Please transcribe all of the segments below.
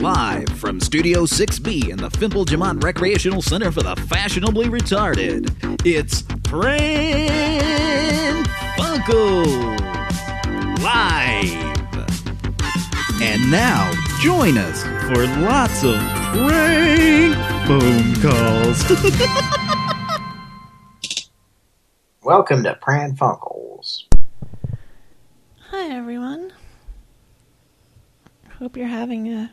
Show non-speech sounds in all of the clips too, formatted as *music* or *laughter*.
Live from Studio 6B in the Fimple Jamont Recreational Center for the Fashionably Retarded, it's Pran Funkels Live. And now, join us for lots of prank phone calls. *laughs* Welcome to Pran Funkels. Hi, everyone. Hope you're having a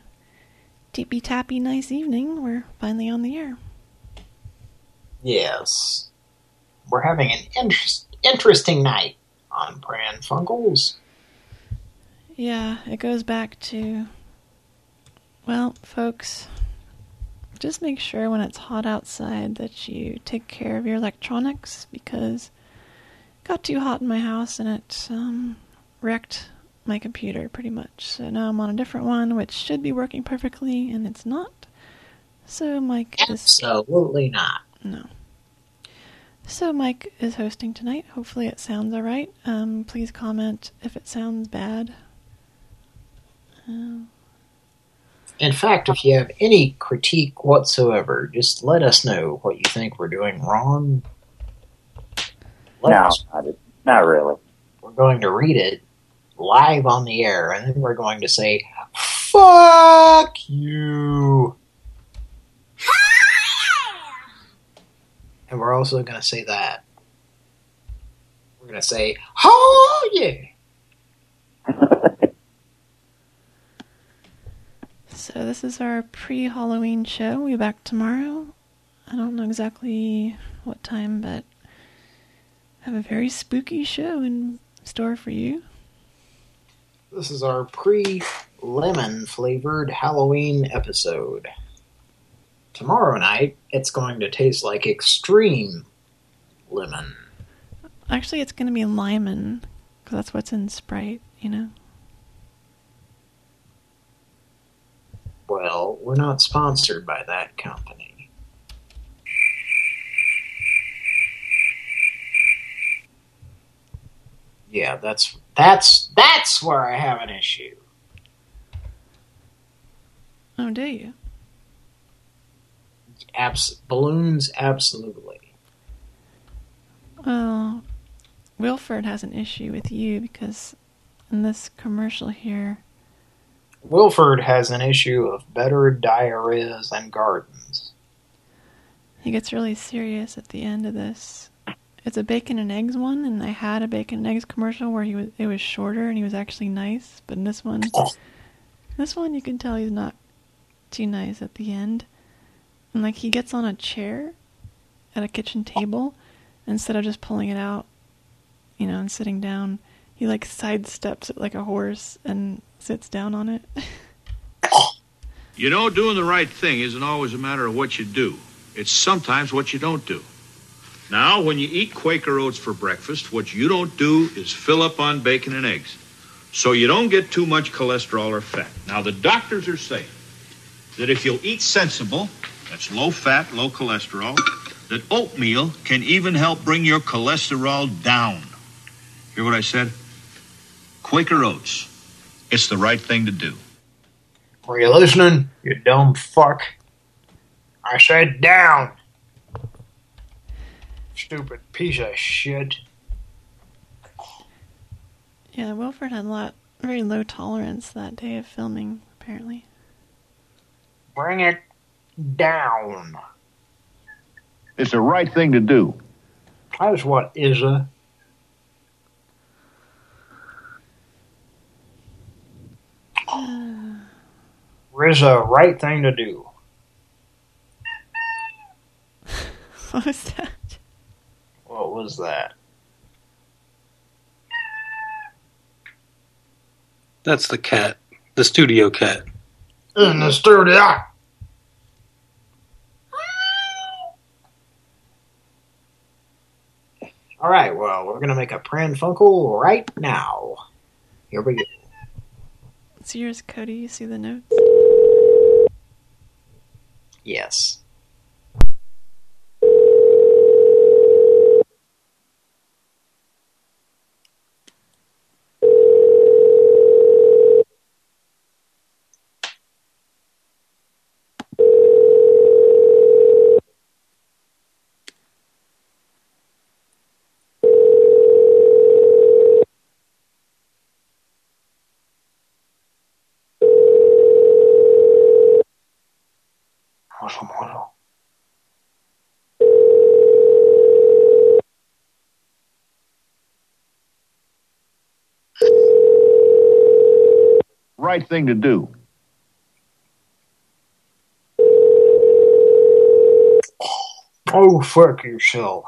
tippy tappy nice evening. We're finally on the air. Yes. We're having an interest, interesting night on Pran Funkels. Yeah, it goes back to. Well, folks, just make sure when it's hot outside that you take care of your electronics because it got too hot in my house and it um, wrecked my computer pretty much. So now I'm on a different one, which should be working perfectly, and it's not. So Mike is... Absolutely not. No. So Mike is hosting tonight. Hopefully it sounds alright. Um, please comment if it sounds bad. Uh, In fact, if you have any critique whatsoever, just let us know what you think we're doing wrong. Let No, us- not, not really. we're going to read it live on the air, and then we're going to say, fuck you. *laughs* and we're also going to say that. We're going to say, oh yeah. *laughs* so this is our pre-Halloween show. We'll be back tomorrow. I don't know exactly what time, but have a very spooky show in store for you. This is our pre-lemon flavored Halloween episode. Tomorrow night, it's going to taste like extreme lemon. Actually, it's going to be Lyman, because that's what's in Sprite, you know? Well, we're not sponsored by that company. Yeah, that's that's that's where I have an issue. Oh, do you? Abs balloons, absolutely. Well, Wilford has an issue with you because in this commercial here, Wilford has an issue of better diarrheas and gardens. he gets really serious at the end of this. It's a bacon and eggs one, and I had a bacon and eggs commercial where he was it was shorter and he was actually nice, but in this one, this one you can tell he's not too nice at the end. And like he gets on a chair at a kitchen table instead of just pulling it out, you know, and sitting down. He like sidesteps it like a horse and sits down on it. *laughs* You know, doing the right thing isn't always a matter of what you do. It's sometimes what you don't do. Now, when you eat Quaker Oats for breakfast, what you don't do is fill up on bacon and eggs. So you don't get too much cholesterol or fat. Now, the doctors are saying that if you'll eat sensible, that's low fat, low cholesterol, that oatmeal can even help bring your cholesterol down. Hear what I said? Quaker Oats. It's the right thing to do. Were you listening, you dumb fuck? I said down. Stupid piece of shit. Yeah, Wilford had a lot, very low tolerance that day of filming, apparently. Bring it down. It's the right thing to do. That's what is a. *sighs* Is a right thing to do. *laughs* What was that? What was that? That's the cat. The studio cat. In the studio. All right, well, we're gonna make a Pran Funkel right now. Here we go. It's yours, Cody. You see the notes? Yes. Right thing to do. Oh, fuck yourself.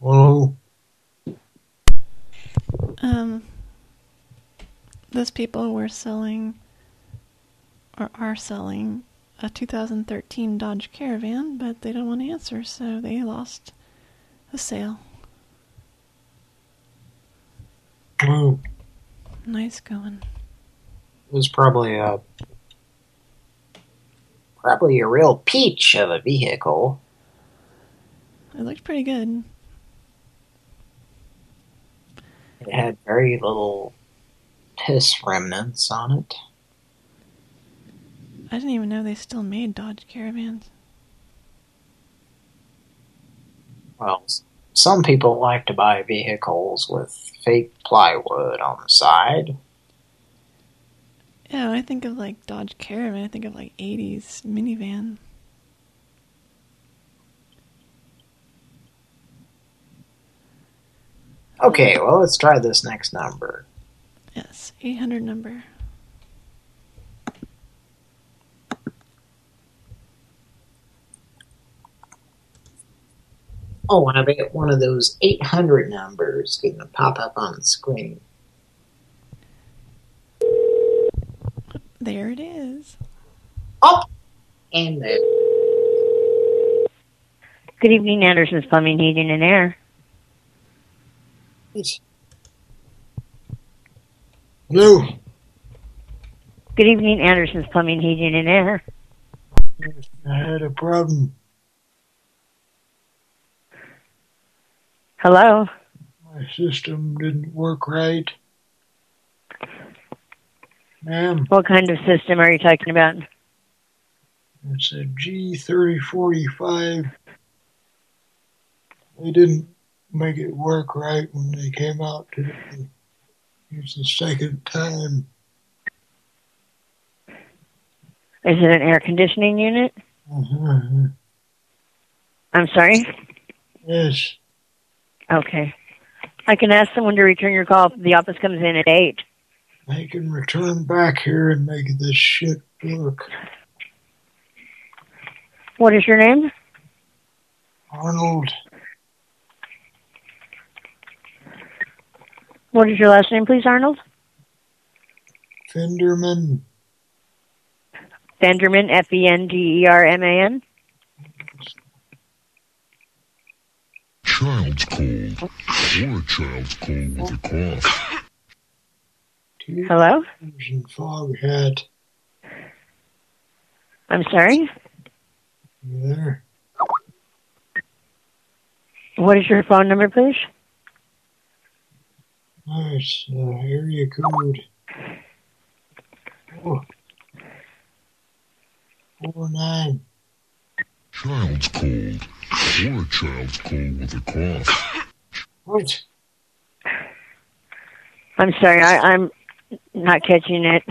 Hello? Um, those people were selling, or are selling, a 2013 Dodge Caravan, but they don't want to answer, so they lost the sale. Nice going. it was probably a... Probably a real peach of a vehicle. It looked pretty good. It had very little piss remnants on it. I didn't even know they still made Dodge Caravans. Well, some people like to buy vehicles with fake plywood on the side. Yeah, when I think of like Dodge Caravan, I think of like 80s minivan. Okay, well, let's try this next number. Yes, 800 number. Oh, and I bet one of those 800 numbers going to pop up on the screen. There it is. Up! And then... Good evening, Anderson's Plumbing, Heating, and Air. Hello? Good evening, Anderson's Plumbing, Heating, and Air. I had a problem. Hello? My system didn't work right. Ma'am, What kind of system are you talking about? it's a G3045. They didn't make it work right when they came out today. It's the second time. Is it an air conditioning unit? Uh-huh. I'm sorry? Yes. Okay. I can ask someone to return your call if the office comes in at 8. I can return back here and make this shit work. What is your name? Arnold, What is your last name, please, Arnold? Fenderman, Fenderman, E F-E-N-D-E-R-M-A-N? Child's cold. Or a child's cold with a cough. two Hello? years and fog hat. I'm sorry? You there? What is your phone number, please? Nice. Uh, area code. Oh. Four nine. Child's cold. Or a child's cold with a cough. What? I'm sorry, I, I'm not catching it.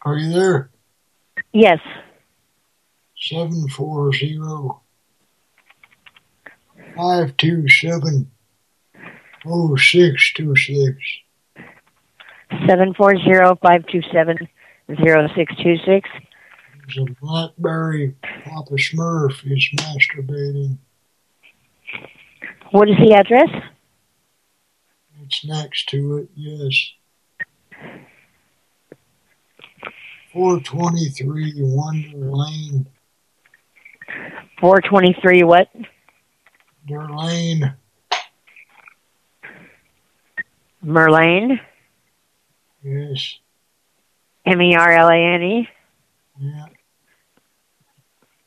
Are you there? Yes. Seven four zero. Five two seven. Oh six two six. Seven four zero five two seven zero six two six. There's a blackberry Papa Smurf is masturbating. What is the address? It's next to it, yes. 423 Wonder Lane, Four twenty three. What? Der Lane, Merlane. yes, M E R L A N E. yeah.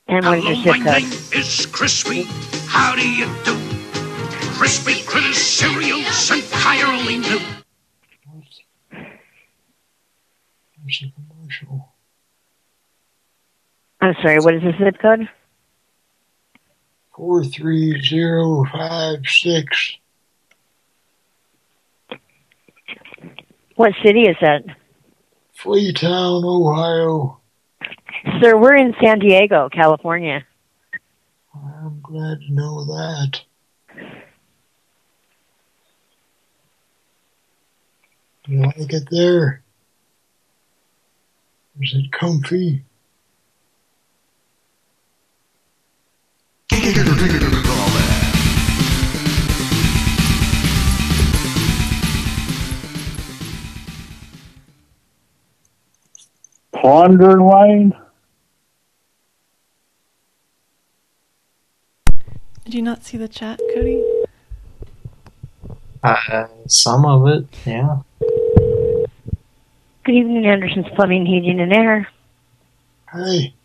And what is your Hello, zip my name is Crispy. How do you do? Crispy critter cereal entirely new. What's, what's the commercial? I'm sorry. What is the zip code? 43056, What city is that? Fleetown, Ohio. Sir, we're in San Diego, California. I'm glad to know that. Do you like it there? Is it comfy? *laughs* Plunder Lane? Did you not see the chat, Cody? Uh, some of it, yeah. Good evening, Anderson's Plumbing, Heating, and Air. Hey,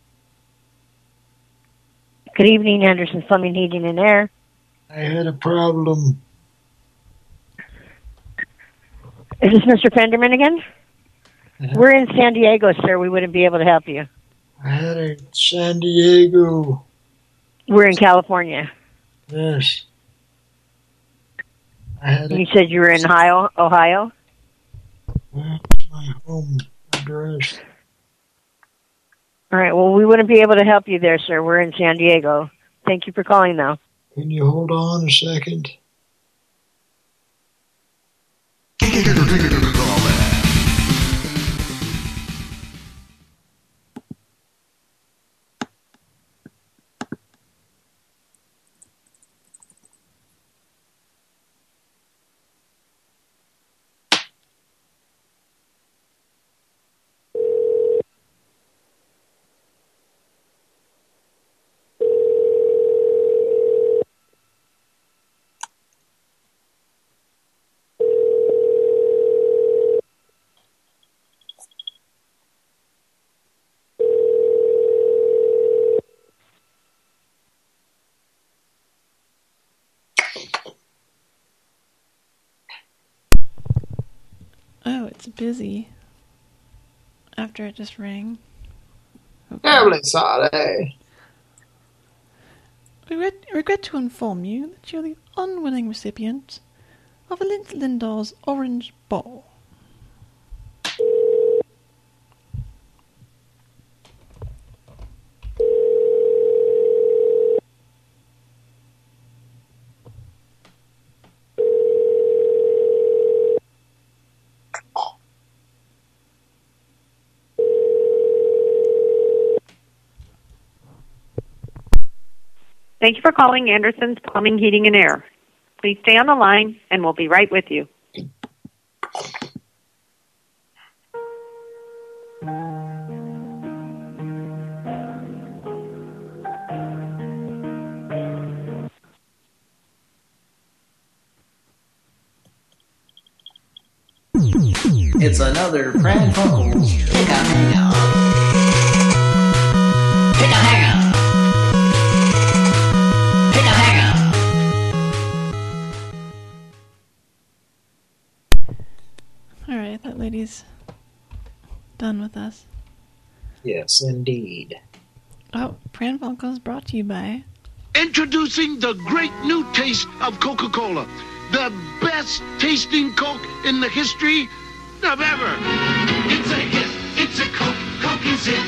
Good evening, Anderson's Plumbing, Heating, and Air. I had a problem. Is this Mr. Fenderman again? Mm-hmm. We're in San Diego, sir. We wouldn't be able to help you. I had in San Diego. We're in California. Yes. I had You said you were in Ohio. Ohio. that's my home address. All right. Well, we wouldn't be able to help you there, sir. We're in San Diego. Thank you for calling, though. Can you hold on a second? *laughs* Oh, it's busy. After it just rang. Lovely, sorry. Regret, regret to inform you that you're the unwilling recipient of a Lin- Lindahl's orange ball. Thank you for calling Anderson's Plumbing, Heating, and Air. Please stay on the line, and we'll be right with you. It's another Pran Yes, indeed. Oh, Pran Funkels brought to you by. Introducing the great new taste of Coca-Cola. The best tasting Coke in the history of ever. It's a hit. It's a Coke. Coke is it.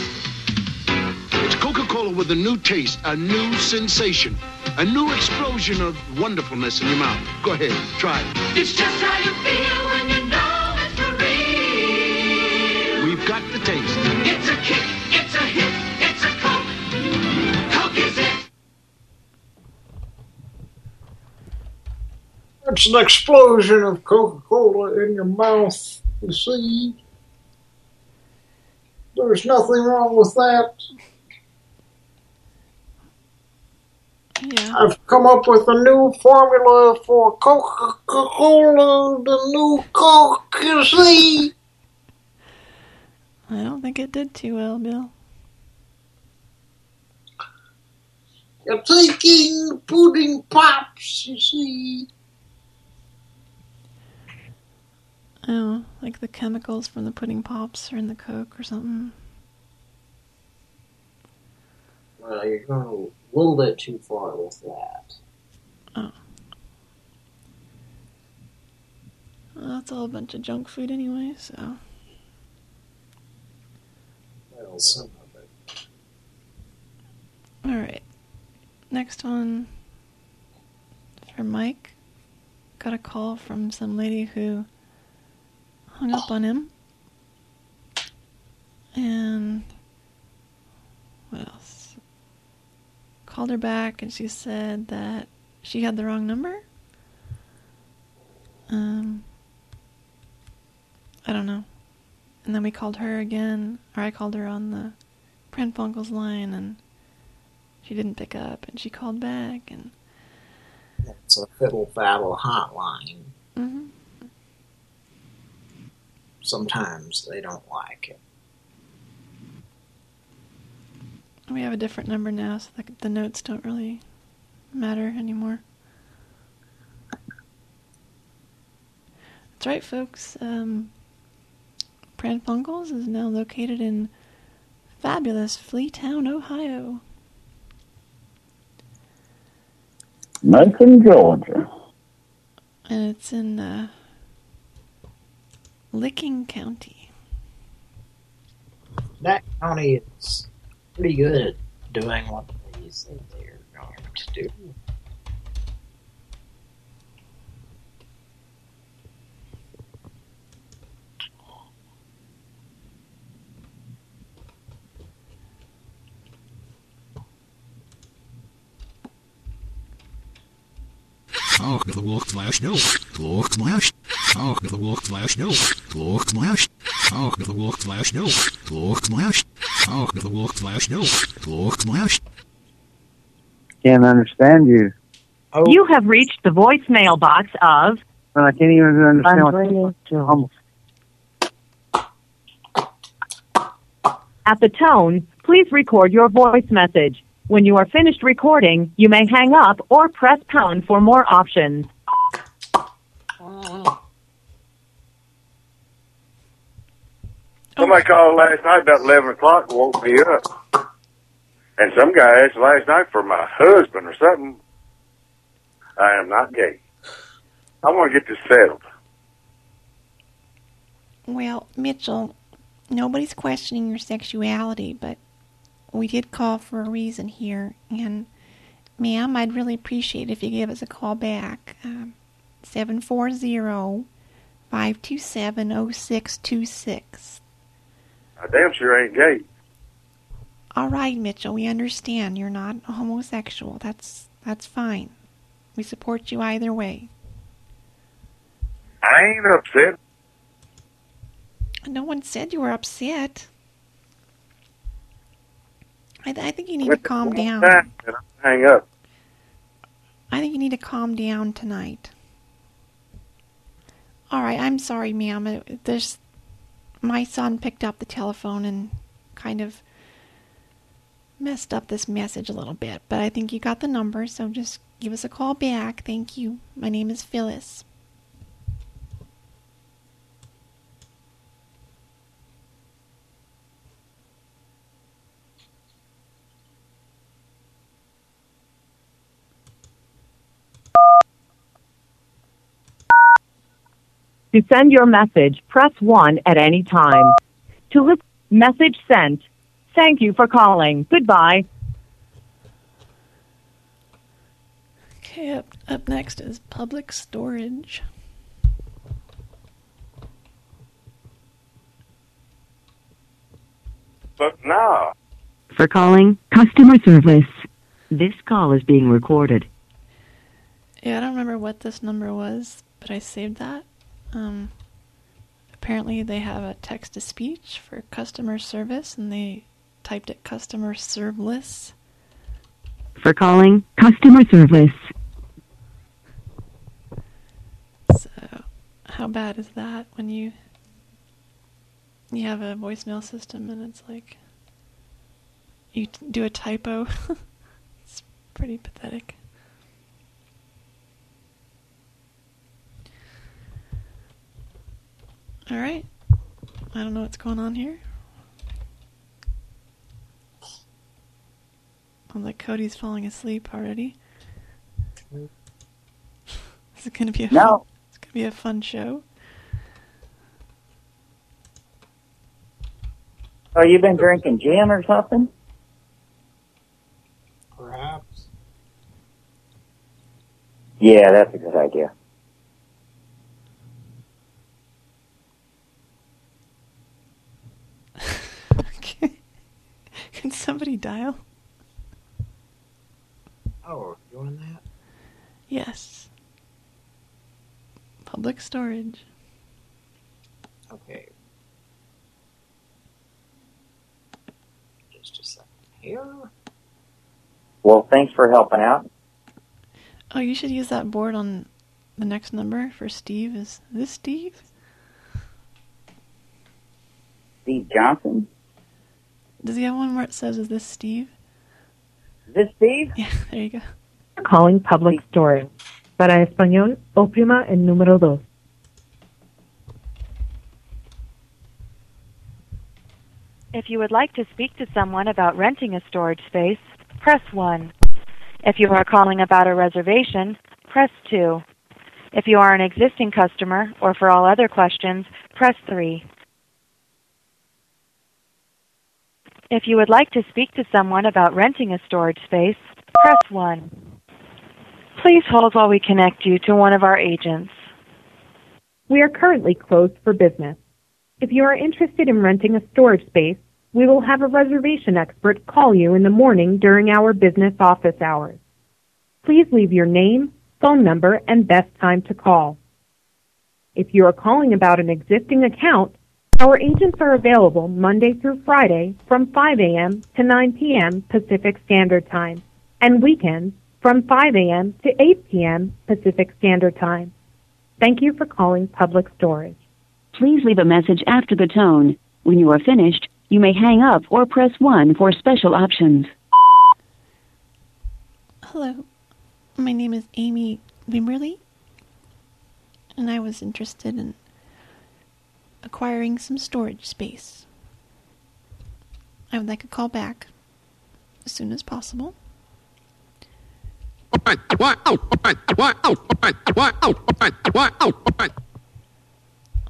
It's Coca-Cola with a new taste, a new sensation, a new explosion of wonderfulness in your mouth. Go ahead, try it. It's just how you feel when you know it's for real. We've got the taste. It's a kick, it's a hit, it's a Coke. Coke is it. It's an explosion of Coca-Cola in your mouth, you see. There's nothing wrong with that. Yeah. I've come up with a new formula for Coca-Cola, the new Coke, you see. I don't think it did too well, Bill. You're taking pudding pops, you see. Oh, like the chemicals from the pudding pops are in the Coke or something. Well, you're going a little bit too far with that. Oh. Well, that's all a bunch of junk food anyway, so. All right. Next one for Mike. Got a call from some lady who hung up on him. And what else? Called her back and she said that she had the wrong number. Um, I don't know. And then we called her again, or I called her on the Pran Funkel's line, and she didn't pick up, and she called back, and It's a fiddle faddle hotline. Mhm. Sometimes they don't like it. we have a different number now, so the, the notes don't really matter anymore. That's right, folks. Um, Pran Funkels is now located in fabulous Fleetown, Ohio. Macon, Georgia. And it's in uh, Licking County. That county is pretty good at doing what they say they're going to do. Oh, the walk slash no. Walk slash. Oh, the walk slash no. Walk slash. Oh, the walk slash no. Walk slash. Oh, the walk slash no. Walk slash. Can't understand you. Oh. You have reached the voicemail box of And I can't even understand what almost. At the tone, please record your voice message. When you are finished recording, you may hang up or press pound for more options. Somebody called last night about 11 o'clock and woke me up. And some guy asked last night for my husband or something. I am not gay. I want to get this settled. Well, Mitchell, nobody's questioning your sexuality, but we did call for a reason here. And, ma'am, I'd really appreciate if you give us a call back. Um, 740 527 0626. I damn sure ain't gay. All right, Mitchell, we understand you're not homosexual. That's that's fine. We support you either way. I ain't upset. No one said you were upset. I, th- I think you need to calm down. Hang up. I think you need to calm down tonight. All right, I'm sorry, ma'am. There's my son picked up the telephone and kind of messed up this message a little bit, but I think you got the number, so just give us a call back. Thank you. My name is Phyllis. To send your message, press 1 at any time. To listen, message sent. Thank you for calling. Goodbye. Okay, up, up next is public storage. But no. For calling customer service. This call is being recorded. Yeah, I don't remember what this number was, but I saved that. Um, apparently, they have a text to speech for customer service, and they typed it customer service. For calling customer service. So, how bad is that when you you have a voicemail system and it's like you t- do a typo? *laughs* it's pretty pathetic. All right. I don't know what's going on here. Sounds like Cody's falling asleep already. *laughs* Is it gonna be a no. fun, it's gonna be a fun show. Oh, you been drinking gin or something? Perhaps. Yeah, that's a good idea. Can somebody dial? Oh, you doing that? Yes. Public storage. Okay. Just a second here. Well, thanks for helping out. Oh, you should use that board on the next number for Steve. Is this Steve? Steve Johnson? Does he have one where it says, is this Steve? Is this Steve? Yeah, *laughs* there you go. Calling public storage. Para español, oprima el número dos. If you would like to speak to someone about renting a storage space, press 1. If you are calling about a reservation, press 2. If you are an existing customer or for all other questions, press 3. If you would like to speak to someone about renting a storage space, press 1. Please hold while we connect you to one of our agents. We are currently closed for business. If you are interested in renting a storage space, we will have a reservation expert call you in the morning during our business office hours. Please leave your name, phone number, and best time to call. If you are calling about an existing account, our agents are available Monday through Friday from 5 a.m. to 9 p.m. Pacific Standard Time and weekends from 5 a.m. to 8 p.m. Pacific Standard Time. Thank you for calling Public Storage. Please leave a message after the tone. When you are finished, you may hang up or press 1 for special options. Hello, my name is Amy Wimberly, and I was interested in acquiring some storage space. I would like a call back as soon as possible.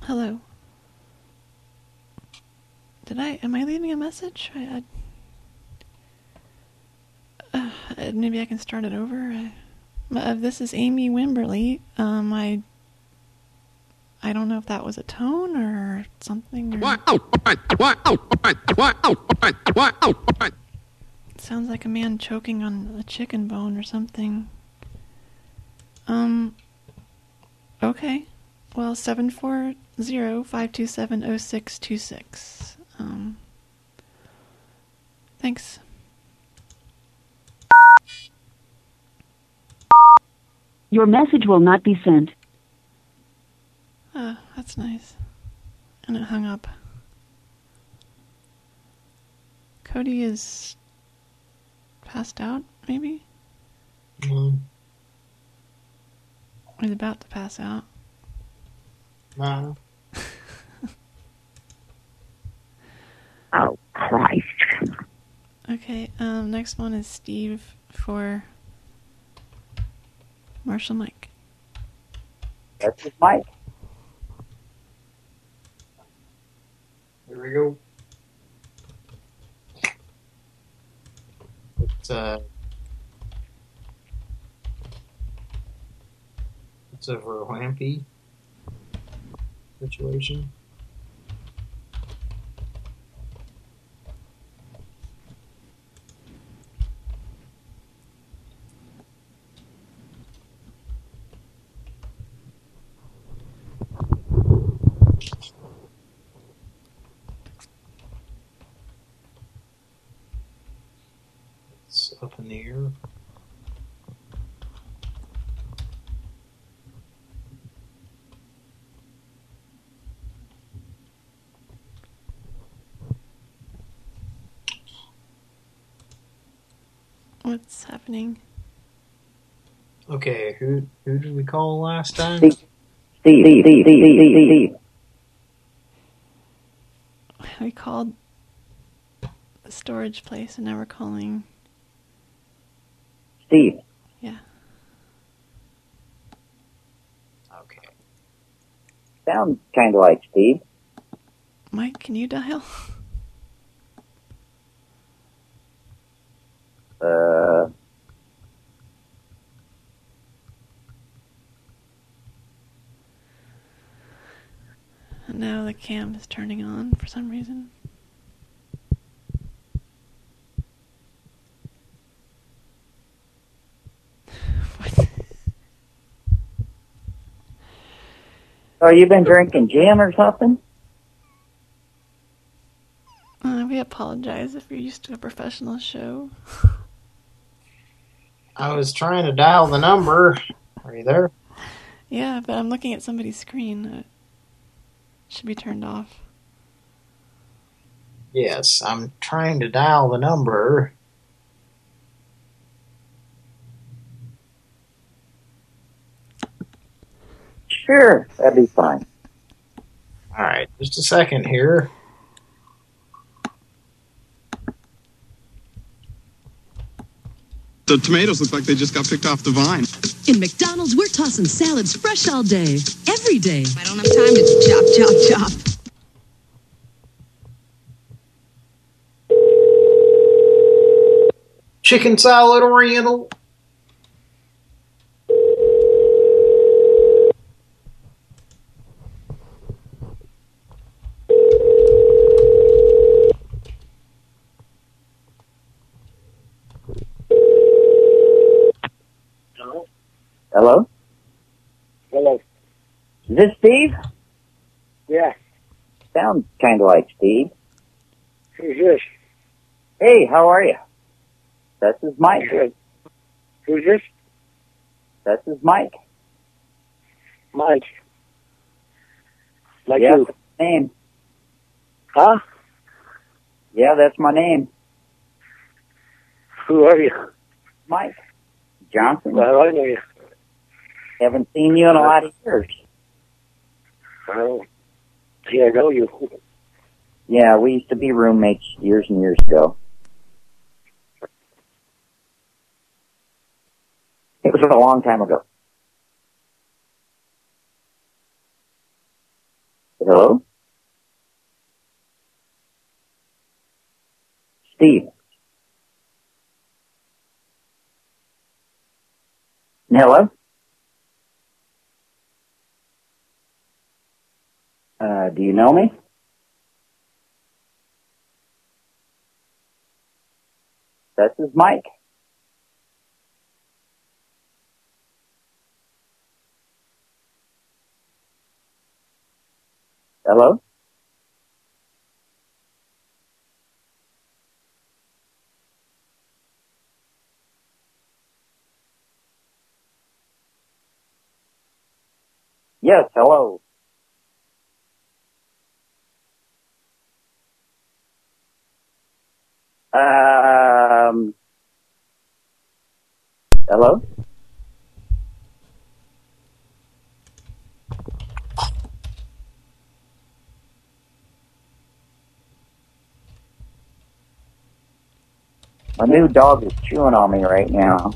Hello. Did I? Am I leaving a message? I, I, uh, maybe I can start it over. I, uh, this is Amy Wimberly. Um, I. I don't know if that was a tone or something. Or... It sounds like a man choking on a chicken bone or something. Um. Okay. Well, seven four zero five two seven zero six two six. Um. Thanks. Your message will not be sent. Oh, that's nice. And it hung up. Cody is passed out, maybe? Mm. He's about to pass out. No. *laughs* Oh, Christ. Okay, um, next one is Steve for Marshall Mike. That's Mike. Here we go. It's uh it's a Verlampy situation. It's up in the air. What's happening? Okay, who who did we call last time? Steve, Steve, Steve, Steve, Steve, Steve. We called the storage place and now we're calling. Steve. Yeah. Okay. Sounds kind of like Steve. Mike, can you dial? Uh, now the cam is turning on for some reason. *laughs* Oh, you've been drinking gin or something? Uh, we apologize if you're used to a professional show. *laughs* I was trying to dial the number. Are you there? Yeah, but I'm looking at somebody's screen. It should be turned off. Yes, I'm trying to dial the number. Sure, that'd be fine. All right, just a second here. The tomatoes look like they just got picked off the vine. In McDonald's, we're tossing salads fresh all day, every day. I don't have time to chop, chop, chop. Chicken salad oriental. Hello? Hello. Is this Steve? Yeah. Sounds kind like Steve. Who's this? Hey, how are you? This is Mike. Good. Who's this? This is Mike. Mike. Like yeah, my name. Huh? Yeah, that's my name. Who are you? Mike Johnson. Well, I know you. Haven't seen you in a lot of years. I don't think I know you. Yeah, we used to be roommates years and years ago. It was a long time ago. Hello? Steve. Hello? Uh, do you know me? This is Mike. Hello? Yes, hello. Um, hello? My new dog is chewing on me right now.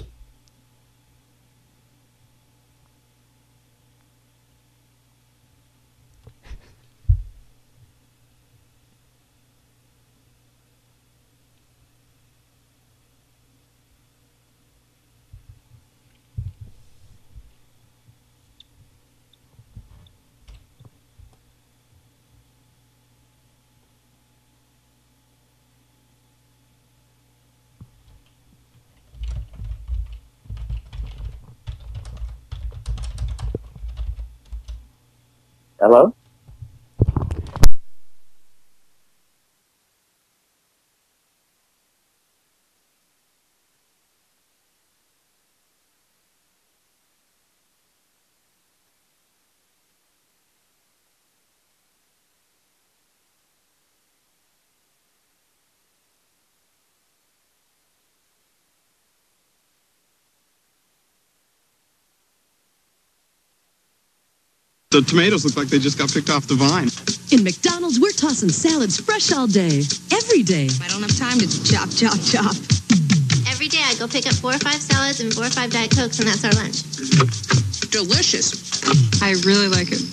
Hello? The tomatoes look like they just got picked off the vine. In McDonald's, we're tossing salads fresh all day, every day. I don't have time to chop, chop, chop. Every day I go pick up four or five salads and four or five Diet Cokes, and that's our lunch. Delicious. I really like it.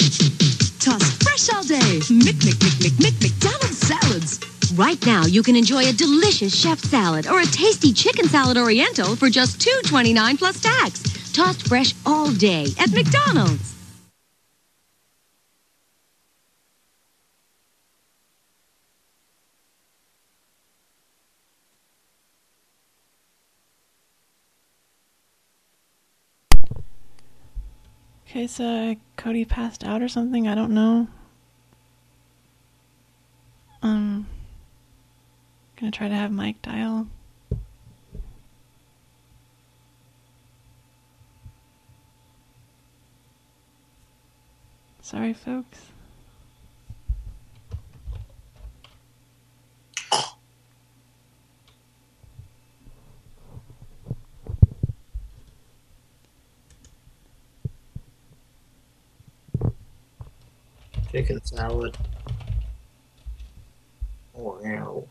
Toss fresh all day. Mick, Mick, Mick, Mick, Mick, McDonald's salads. Right now, you can enjoy a delicious chef salad or a tasty chicken salad oriental for just $2.29 plus tax. Tossed fresh all day at McDonald's. Case uh, Cody passed out or something. I don't know. Um, gonna try to have Mike dial. Sorry, folks. Chicken salad. Wow.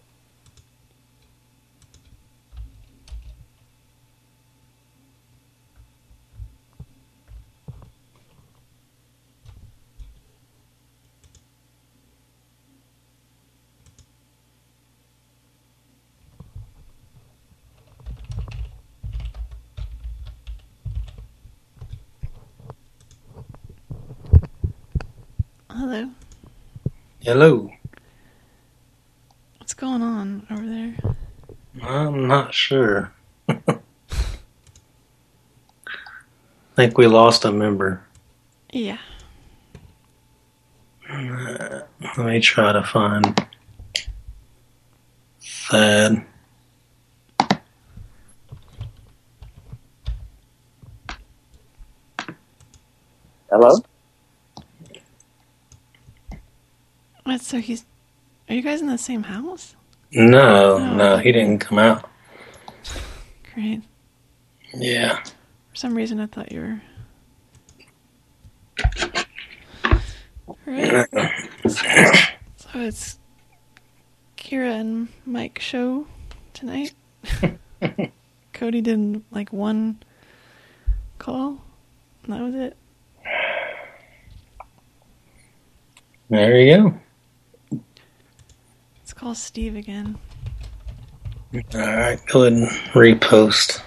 Hello. Hello. What's going on over there? I'm not sure. I *laughs* think we lost a member. Yeah. Uh, let me try to find Thad. Hello? What? So he's? Are you guys in the same house? No, Oh. no, he didn't come out. Great. Yeah. For some reason, I thought you were. Right. *coughs* So it's Kira and Mike show tonight. *laughs* Cody did like one call. and That was it. There you go. Call Steve again. All right, go ahead and repost.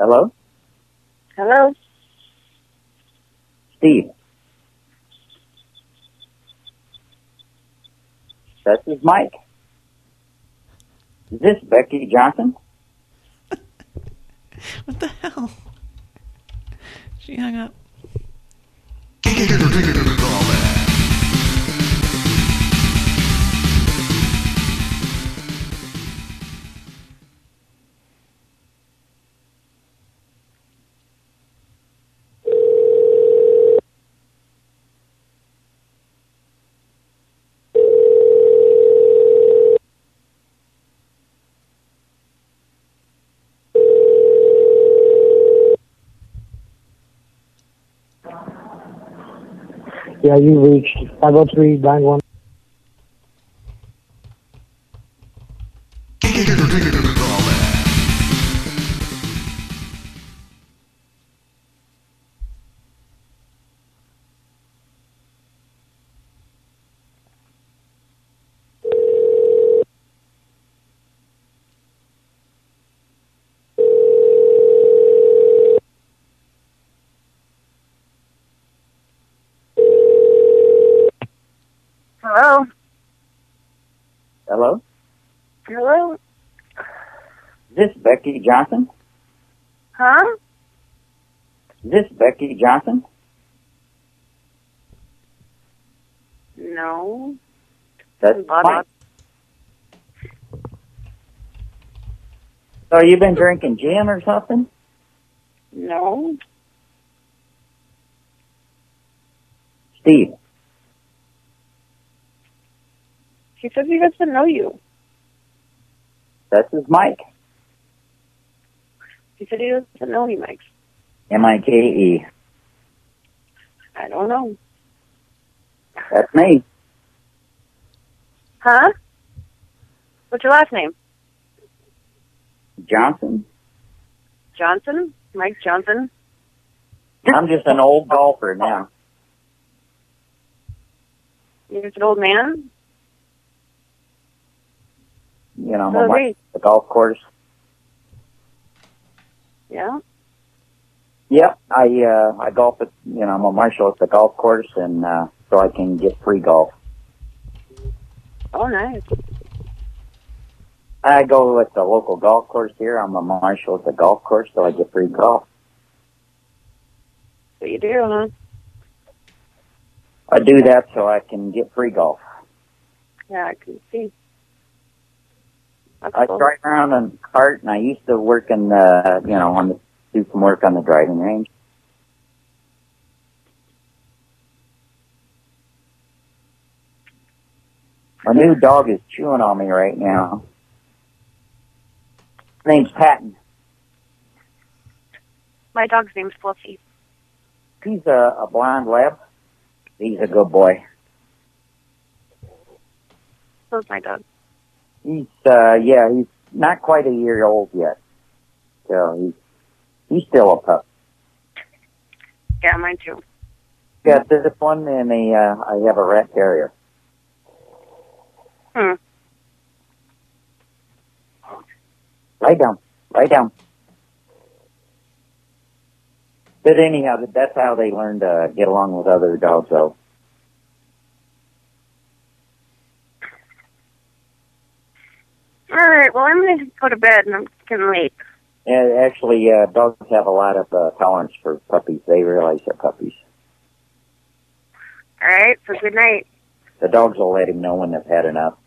Hello? Hello? Steve. This is Mike. Is this Becky Johnson? *laughs* What the hell? She hung up. *laughs* Yeah, you reached 503 91. Johnson? Huh? Is this Becky Johnson? No. That's. Mike. So you been drinking gin or something? No. Steve. He says he doesn't know you. This is Mike. He said he doesn't know you, Mike. M-I-K-E. I don't know. That's me. Huh? What's your last name? Johnson. Johnson? Mike Johnson? I'm just an old golfer now. You're just an old man? You know, I'm Oh, on the golf course. Yeah? Yep, I uh I golf at you know I'm a marshal at the golf course, and uh so I can get free golf. Oh, nice. I go at the local golf course here. I'm a marshal at the golf course, so I get free golf. So you do, huh? I do that so I can get free golf. Yeah, I can see. That's I cool. drive around in a cart, and I used to work in the you know on the do some work on the driving range. My new dog is chewing on me right now. His name's Patton. My dog's name's Fluffy. He's a, a blonde lab. He's a good boy. So's my dog. He's uh yeah, he's not quite a year old yet. So he's he's still a pup. Yeah, mine too. Got this one and a uh I have a rat terrier. Hmm. Lie down. Lie down. But anyhow, that's how they learn to get along with other dogs though. All right, well, I'm going to go to bed and I'm getting late. And actually, uh, dogs have a lot of uh, tolerance for puppies. They realize they're puppies. All right, so good night. The dogs will let him know when they've had enough.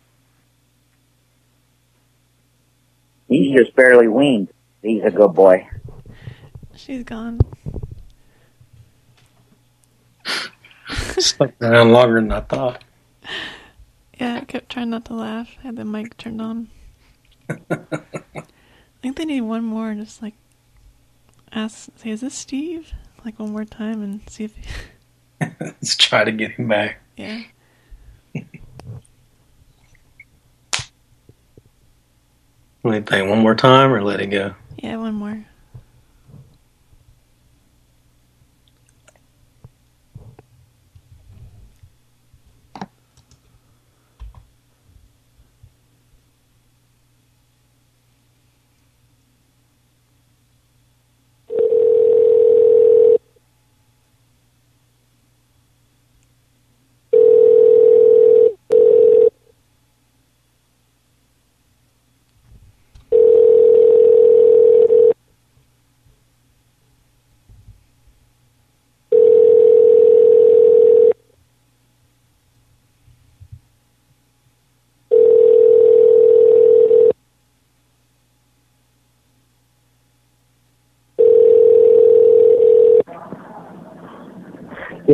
He's just barely weaned. He's a good boy. She's gone. Stuck around longer than I thought. *laughs* Yeah, I kept trying not to laugh. I had the mic turned on. *laughs* I think they need one more. Just like ask, say, "Is this Steve?" Like one more time and see if. *laughs* Let's try to get him back. Yeah. *laughs* You think? One more time or let it go? Yeah, one more.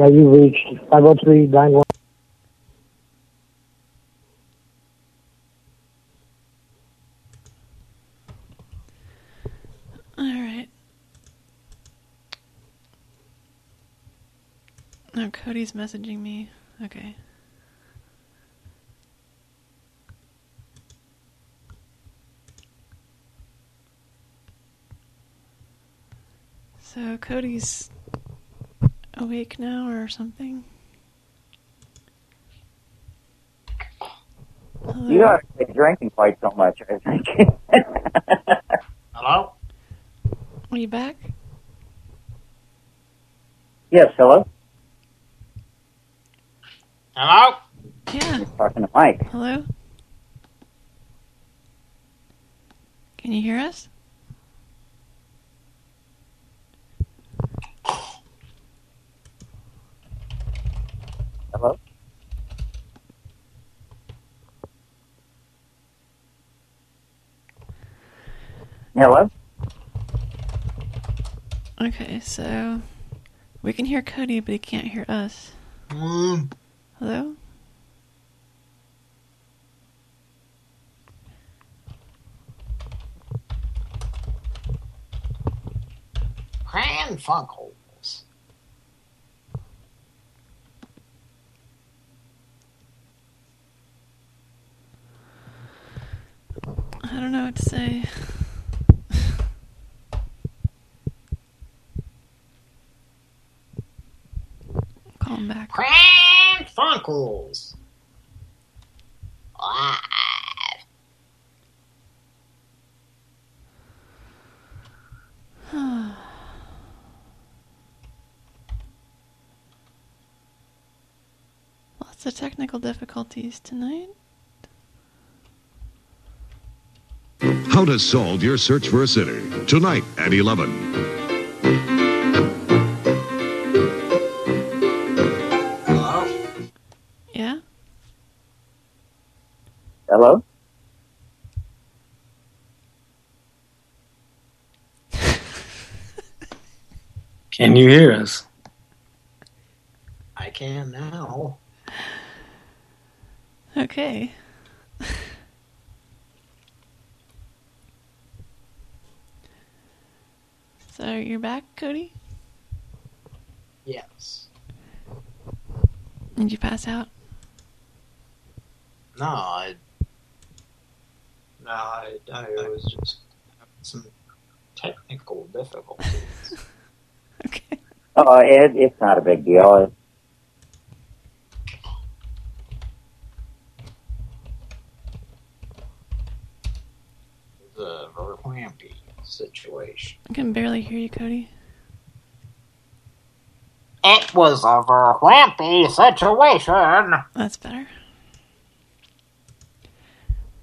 Yeah, you reached 503 91. All right. Oh, Cody's messaging me. Okay. So Cody's awake now or something? Hello? You ought to quit drinking quite so much, I think. *laughs* Hello? Are you back? yes, hello? Hello? Yeah. Talking to Mike. Hello? Can you hear us? Hello? Hello? Okay, so we can hear Cody, but he can't hear us. Hello? Cran Funkles. I don't know what to say. Come back. Crank Funkles. *sighs* Lots of technical difficulties tonight. How to solve your search for a city. Tonight at 11. Yeah? Hello? Can you hear us? I can now. Okay. *laughs* so you're back, Cody? Yes. Did you pass out? No, I. No, I, I was just having some technical difficulties. *laughs* Okay. Oh, it, it's not a big deal. the Verlampy situation. I can barely hear you, Cody. It was a Verlampy situation. That's better.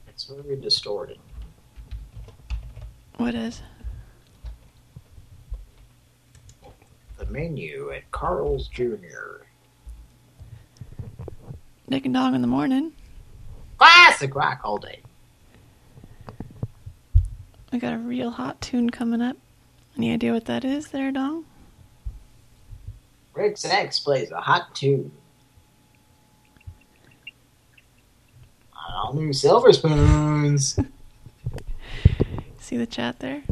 It's very distorted. What is? The menu at Carl's Jr. Dick and Dog in the morning. Classic rock all day. I got a real hot tune coming up. Any idea what that is there, Dong? Rick's X plays a hot tune. I don't new silver spoons. *laughs* See the chat there?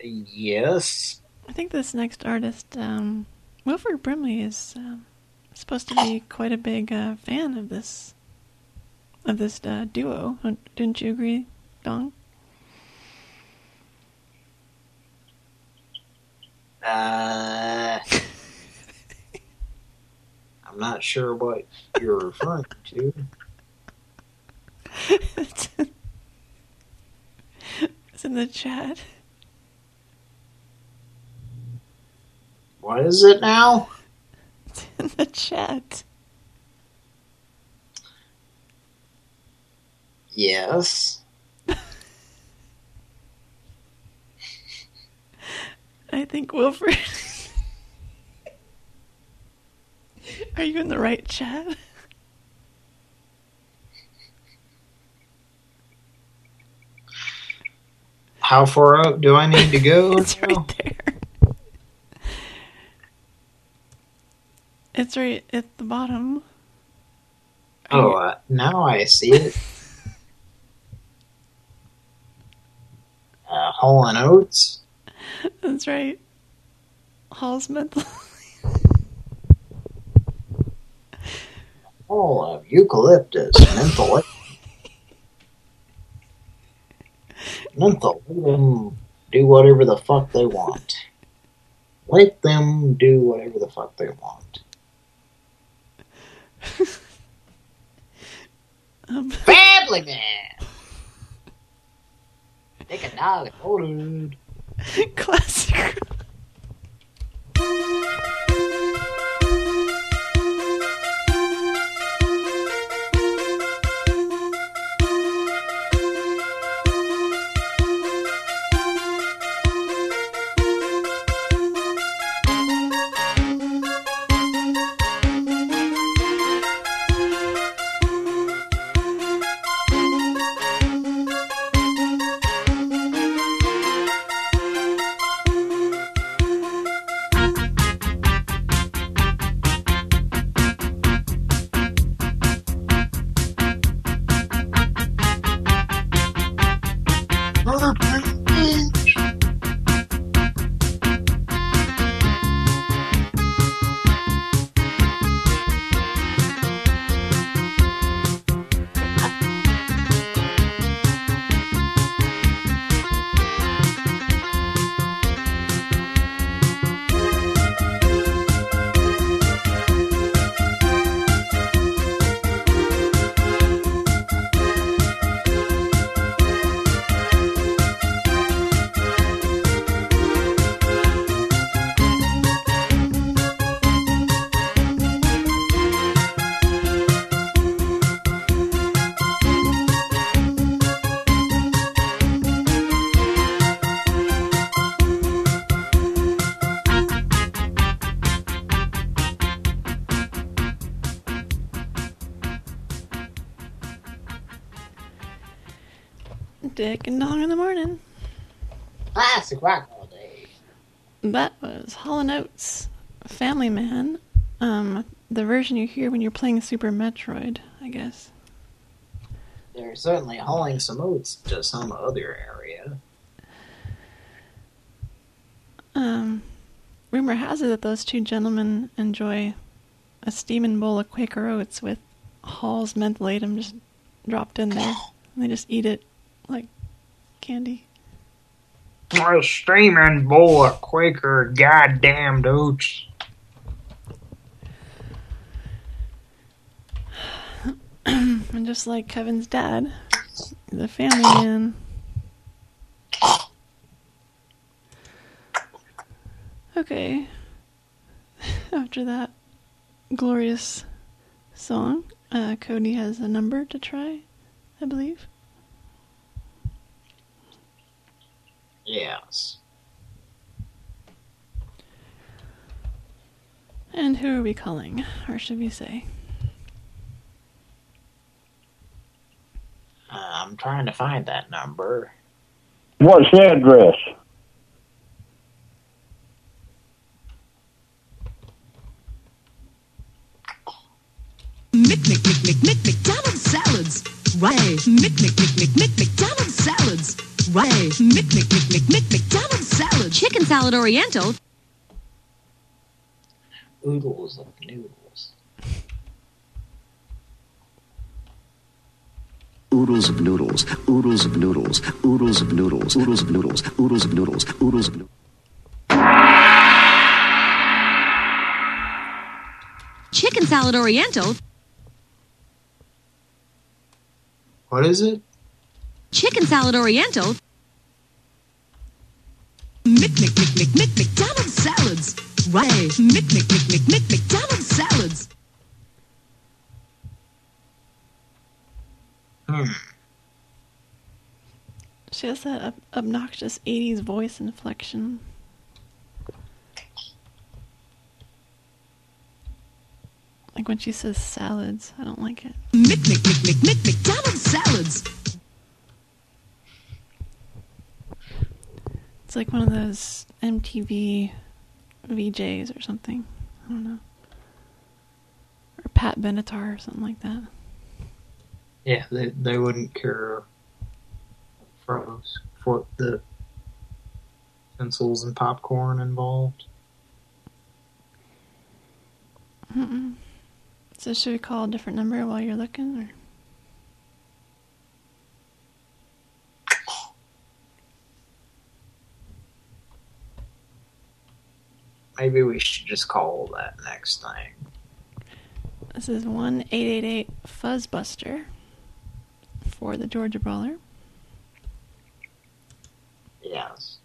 yes. I think this next artist, um, Wilford Brimley, is um, supposed to be quite a big uh, fan of this of this uh, duo. Didn't you agree, Dong? Uh, I'm not sure what you're referring to. *laughs* it's in the chat. What is it now? It's *laughs* in the chat. Yes. *laughs* I think Wilfred... *laughs* Are you in the right chat? How far up do I need to go? it's right there. It's right at the bottom. Oh, uh, now I see it. Uh, Hall and Oates. That's right. Hall's mental. *laughs* Hall of Eucalyptus. Menthol. Menthol. Let them do whatever the fuck they want. Let them do whatever the fuck they want. Um, Family Man! Take a hold it. *laughs* Classic. Hall & Oates, Family Man. Um, the version you hear when you're playing Super Metroid, I guess. They're certainly hauling some oats to some other area. Um, rumor has it that those two gentlemen enjoy a steaming bowl of Quaker Oats with Hall's mentholatum just dropped in there. *laughs* And they just eat it like candy. A steaming bowl of Quaker goddamn oats. and just like Kevin's dad, the family man. Okay. After that glorious song, uh, Cody has a number to try, I believe. Yes. And who are we calling? Or should we say? Uh, I'm trying to find that number. What's the address? Mick, Mick, Mick, Mick, Mick, McDonald's salads. Right. Mick, Mick, Mick, Mick, Mick, McDonald's salads. Right. Mick, Mick, Mick, Mick, Mick, McDonald's salads. Chicken salad oriental. Oodles of noodles. Oodles of noodles, oodles of noodles, oodles of noodles, oodles of noodles, oodles of noodles, oodles of noodles. Chicken salad oriental. What is it? Chicken salad oriental. Mick, Mick, Mick, Mick, Mick, McDonald's salads. Right. Mick, Mick, Mick, Mick, Mick, McDonald's salads. Hmm. She has that ob- obnoxious 80s voice inflection. Like when she says salads, I don't like it. Mick, Mick, Mick, Mick, Mick, McDonald's salads. It's like one of those MTV VJs or something. I don't know. Or Pat Benatar or something like that. Yeah, they they wouldn't care for for the pencils and popcorn involved. Mm-mm. So should we call a different number while you're looking? Or? Maybe we should just call that next thing. This is one eight eight eight Fuzzbuster for the Georgia Brawler. Yes.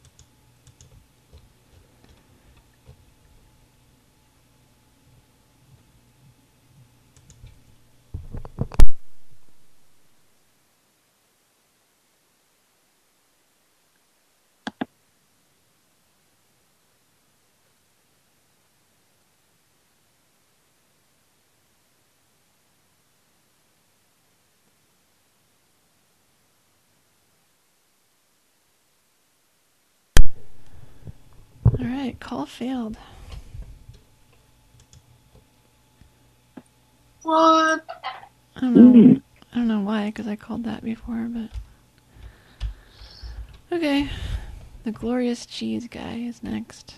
Alright, call failed. What? I don't know. Hmm. I don't know why, because I called that before, but. Okay. The Glorious Cheese Guy is next.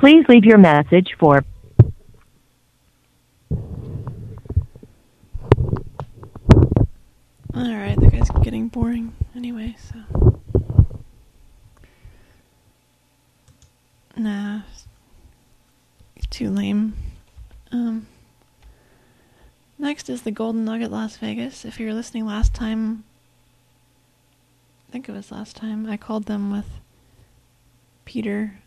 Please leave your message for Alright, the guy's getting boring anyway, so. Nah. Too lame. Um. Next is the Golden Nugget Las Vegas. If you were listening last time, I think it was last time, I called them with Peter,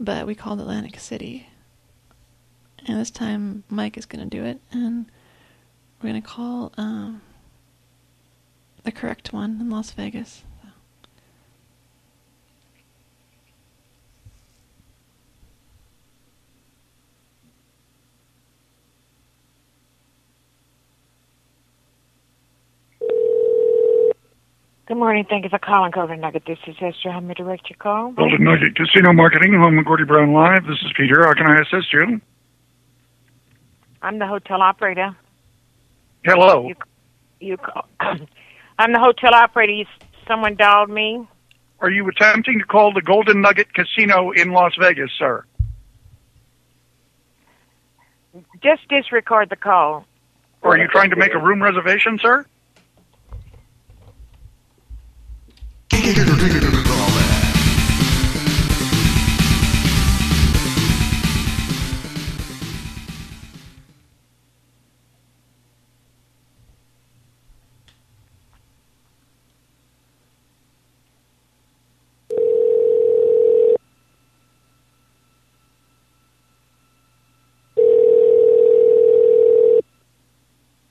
but we called Atlantic City. And this time Mike is going to do it, and we're going to call um, the correct one in Las Vegas. Good morning. Thank you for calling Golden Nugget. This is Esther. How may I direct your call? Golden Nugget Casino Marketing, home of Gordy Brown Live. This is Peter. How can I assist you? I'm the hotel operator. Hello. You, you call. *clears throat* I'm the hotel operator. You, someone dialed me. Are you attempting to call the Golden Nugget Casino in Las Vegas, sir? Just disregard the call. Or are you trying to make a room reservation, sir?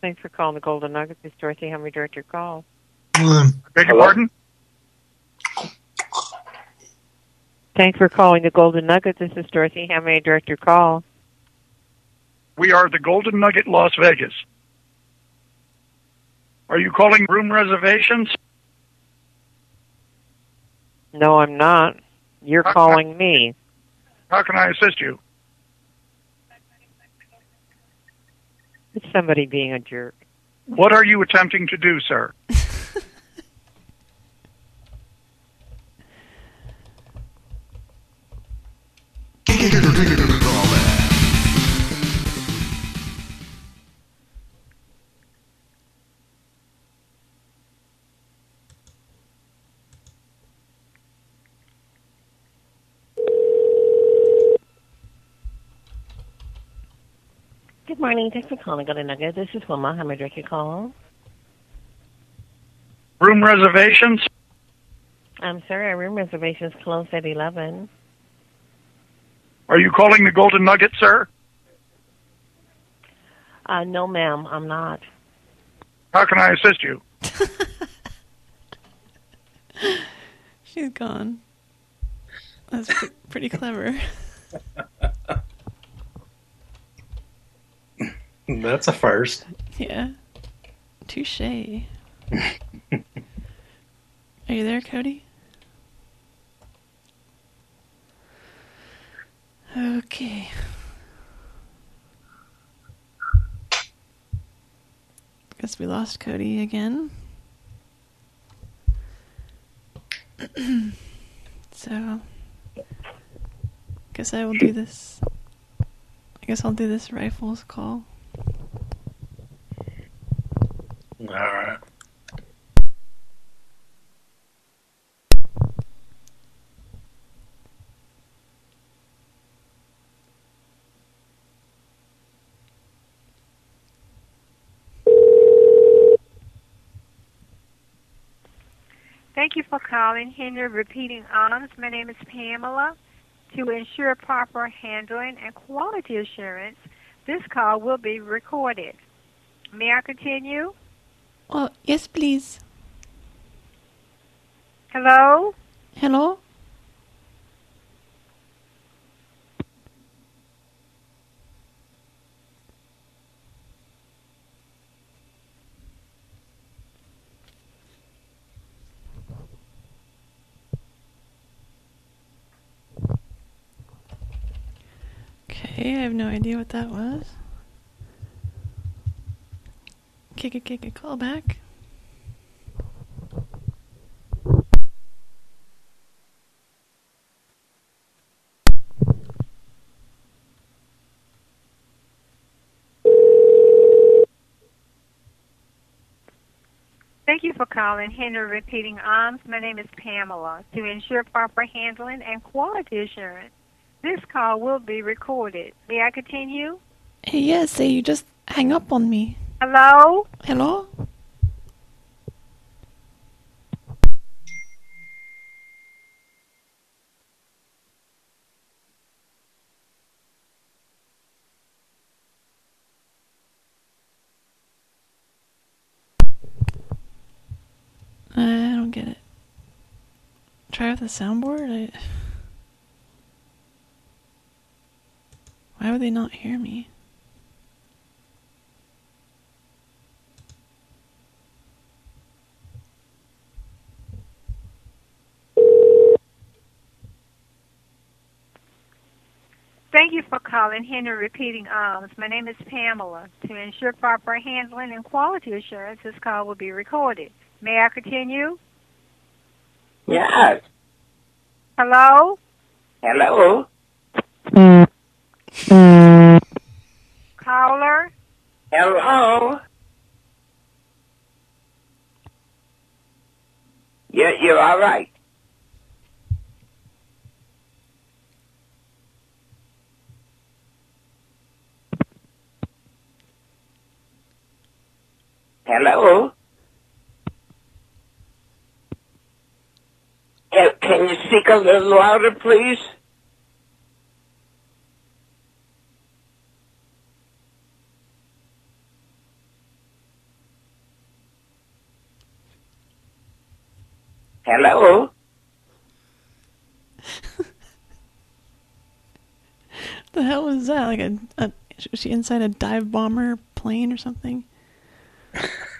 Thanks for calling the Golden Nugget. This is Dorothy. How may I direct your call? Beg your pardon? Thanks for calling the Golden Nugget. This is Dorothy. How may I direct your call? We are the Golden Nugget Las Vegas. Are you calling room reservations? No, I'm not. You're uh, calling me. How can I assist you? It's somebody being a jerk. What are you attempting to do, sir? *laughs* *laughs* Good morning. Thanks for calling Golden Nugget. This is Wilma. How may I direct your call? Room reservations? I'm sorry, our room reservations close at 11. Are you calling the Golden Nugget, sir? Uh, no, ma'am, I'm not. How can I assist you? *laughs* She's gone. That's pretty clever. *laughs* That's a first. Yeah. Touche. *laughs* Are you there, Cody? Okay. Guess we lost Cody again. *clears throat* so, guess I will do this. I guess I'll do this rifles call. All right. Thank you for calling Henry Repeating Arms. My name is Pamela. To ensure proper handling and quality assurance, this call will be recorded. May I continue? Oh, yes, please. Hello? Hello? I have no idea what that was. Kick a kick a call back. Thank you for calling Henry Repeating Arms. My name is Pamela. To ensure proper handling and quality assurance, this call will be recorded. May I continue? Hey, yes, say you just hang up on me. Hello? Hello? I don't get it. Try with the soundboard? I... Why would they not hear me? Thank you for calling Henry Repeating Arms. My name is Pamela. To ensure proper handling and quality assurance, this call will be recorded. May I continue? Yes. Hello? Hello? Mm. Caller? Hello? Yeah, you're all right. Hello? Can, can you speak a little louder, please? Hello? The hell was that? Like a, a was she inside a dive bomber plane or something? *laughs*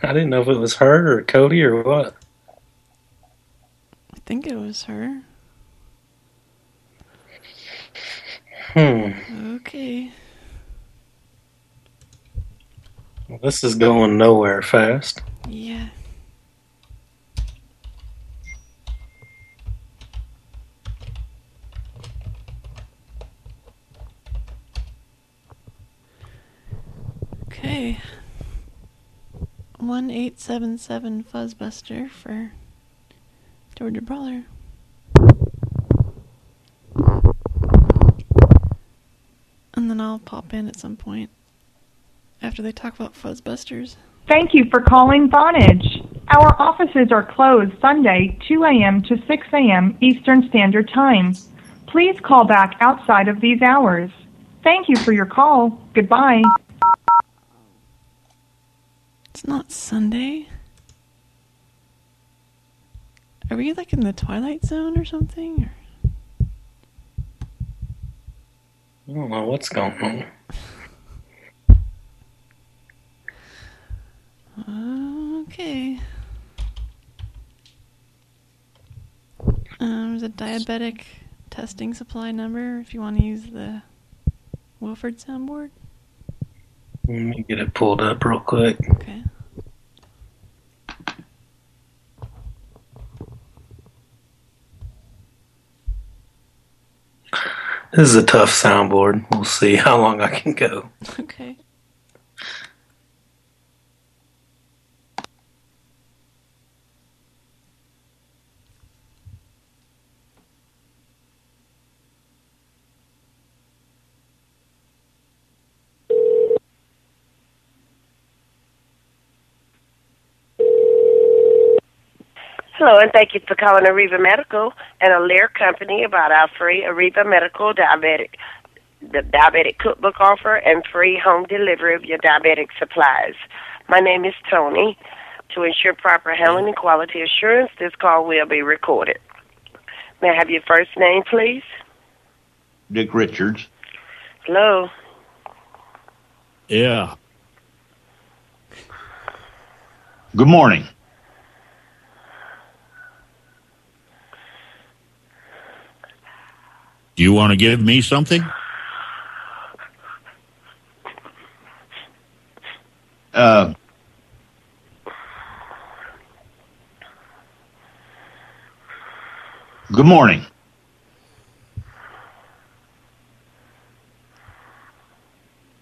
I didn't know if it was her or Cody or what. I think it was her. Hmm. Okay. Well, this is going nowhere fast. Yeah. Okay. One eight seven seven Fuzzbuster for Georgia Brawler. And then I'll pop in at some point after they talk about Fuzzbusters. Thank you for calling Vonage. Our offices are closed Sunday, 2 a.m. to 6 a.m. Eastern Standard Time. Please call back outside of these hours. Thank you for your call. Goodbye. It's not Sunday. Are we like in the Twilight Zone or something? I don't know what's going on. Okay. Um, there's a diabetic testing supply number if you want to use the Wilford soundboard. Let me get it pulled up real quick. Okay. This is a tough soundboard. We'll see how long I can go. Okay. Hello, and thank you for calling Arriva Medical and a company about our free Arriva Medical diabetic the diabetic cookbook offer and free home delivery of your diabetic supplies. My name is Tony. To ensure proper handling and quality assurance, this call will be recorded. May I have your first name, please? Dick Richards. Hello. Yeah. Good morning. Do you want to give me something? Uh, good morning.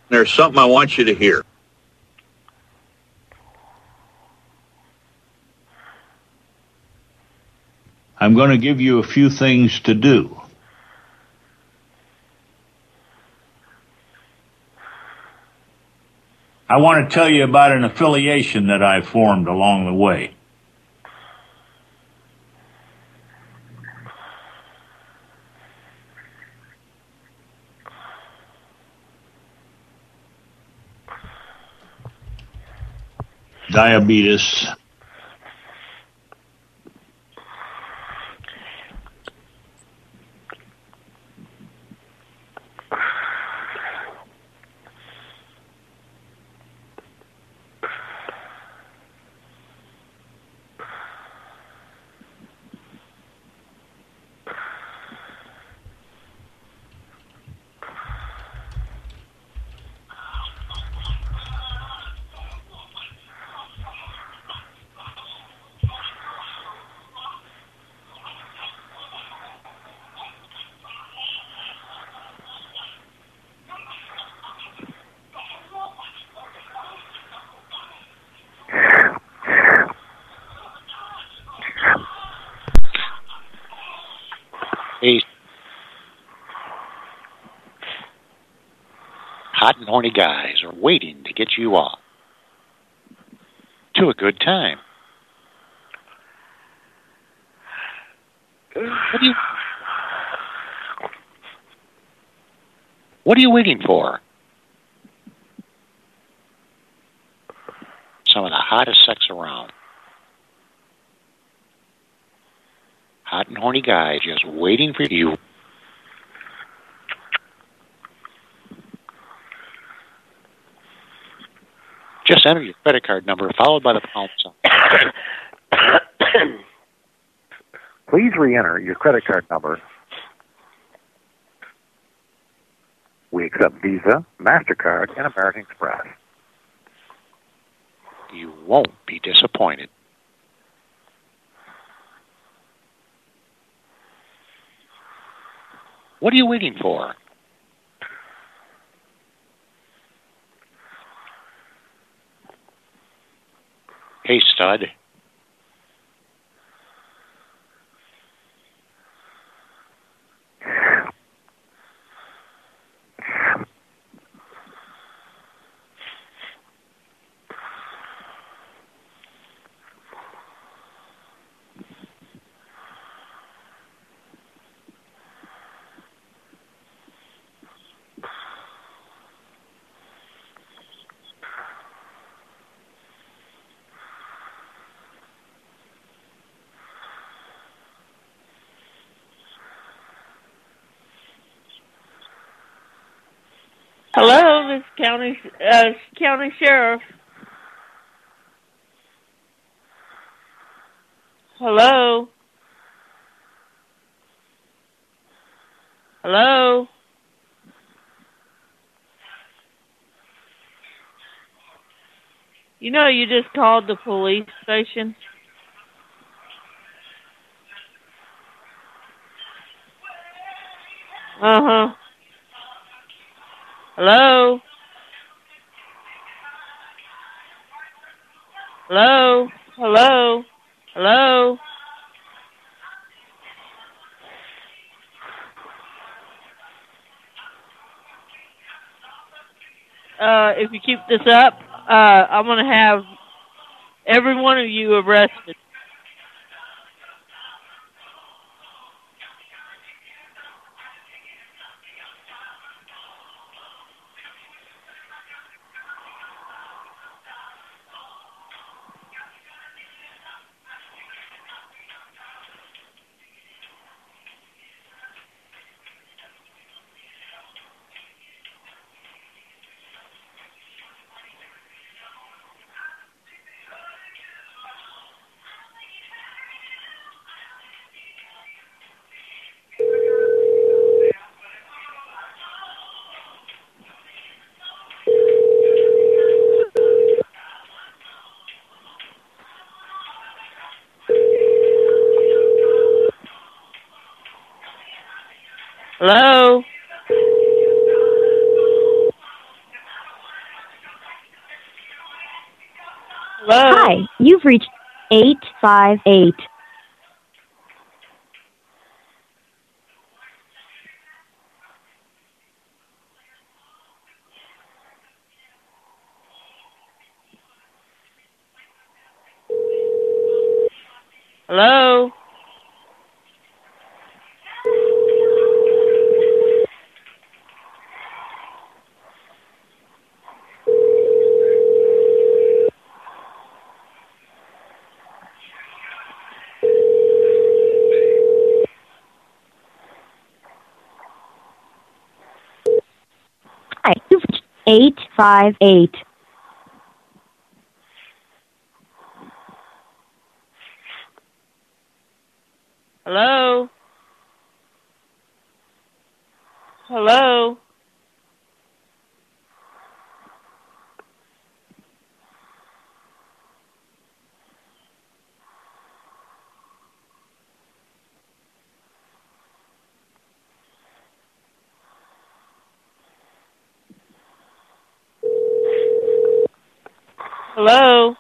There's something I want you to hear. I'm going to give you a few things to do. I want to tell you about an affiliation that I formed along the way. Diabetes. Hey. Hot horny guys are waiting to get you off to a good time. What are you What are you waiting for? Some of the hottest sex around. Hot and horny guys just waiting for you. Enter your credit card number followed by the pound *coughs* sign. Please re-enter your credit card number. We accept Visa, MasterCard, and American Express. You won't be disappointed. What are you waiting for? Hey, stud. Hello, this county uh, county sheriff. Hello. Hello. You know, you just called the police station. Uh huh. Hello? Hello? Hello? Hello? Uh, if you keep this up, uh, I'm going to have every one of you arrested. Hello? Hello? Hi, you've reached 858. 858 Hello?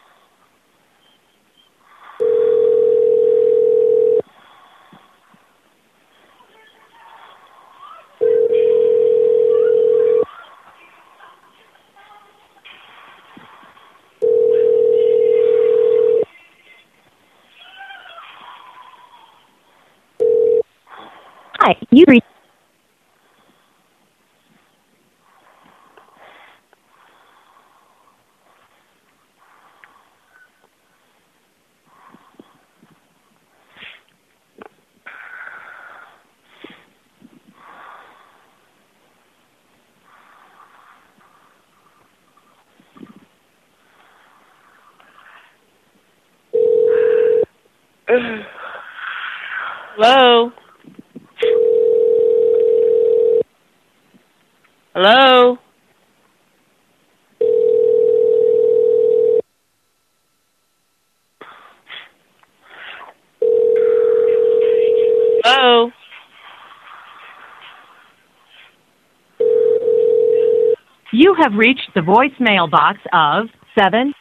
Hi, you reached. Hello? Hello? Hello? You have reached the voicemail box of seven.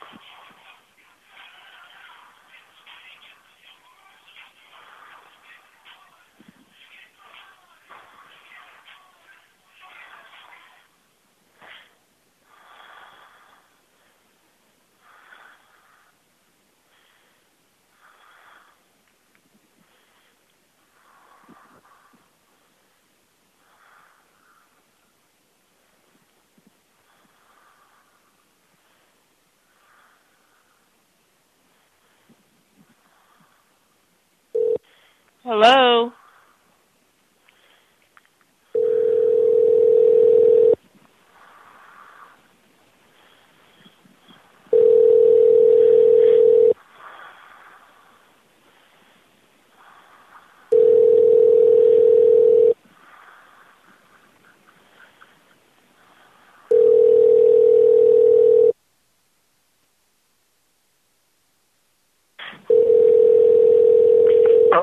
Hello?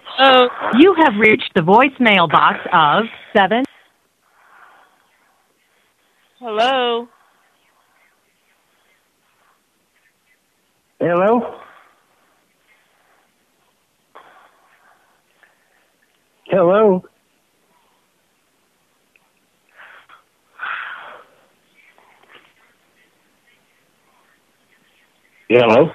Hello? You have reached the voicemail box of seven. Hello? Hello? Hello? Hello? Hello?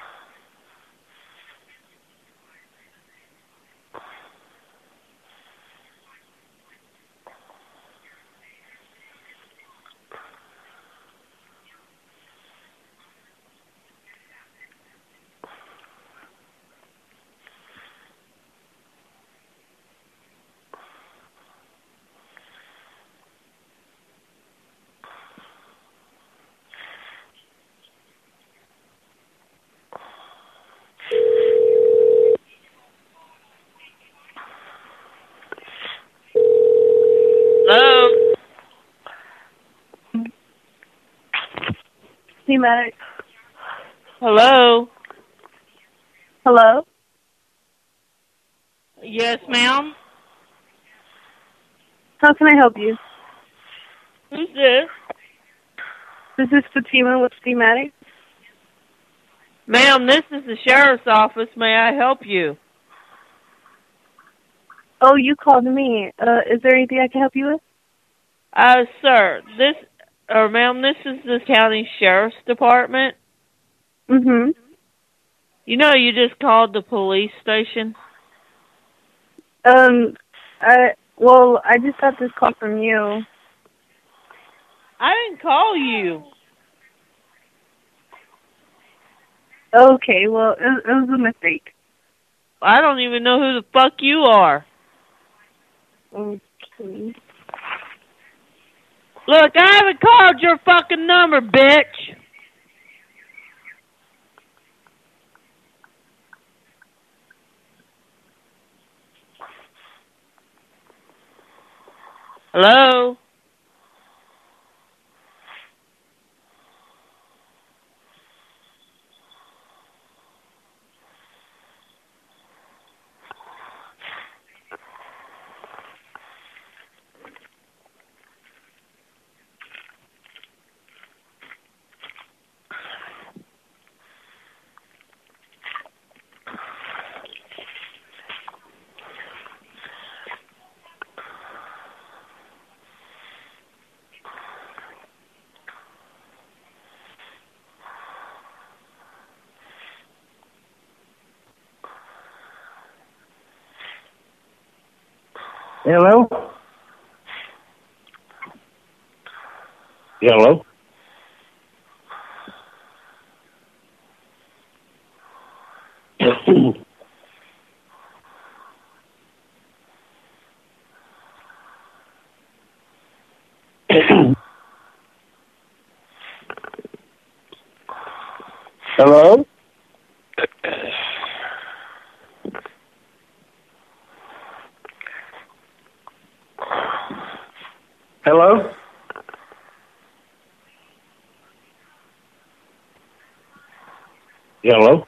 Thematic. Hello? Hello? Yes, ma'am? How can I help you? Who's this? This is Fatima with Thematic. Ma'am, this is the sheriff's office. May I help you? Oh, you called me. Uh, is there anything I can help you with? Uh, sir, this, or ma'am, this is the county sheriff's department. Mm-hmm. You know, you just called the police station. Um, I well, I just got this call from you. I didn't call you. Okay, well, it, it was a mistake. I don't even know who the fuck you are. Okay. Look, I haven't called your fucking number, bitch. Hello? Hello? Hello? Hello?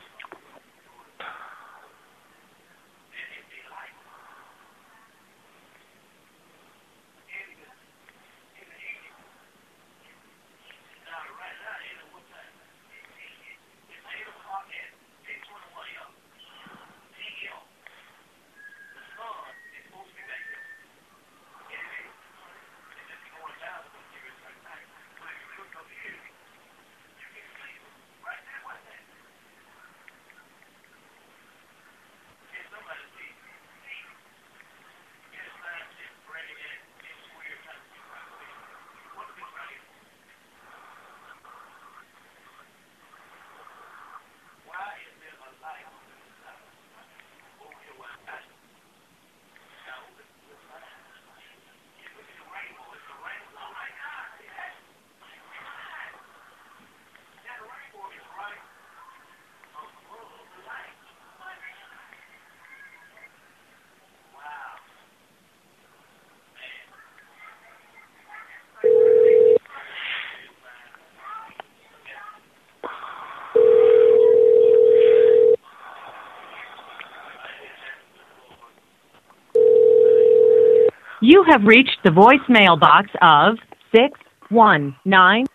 You have reached the voicemail box of 619.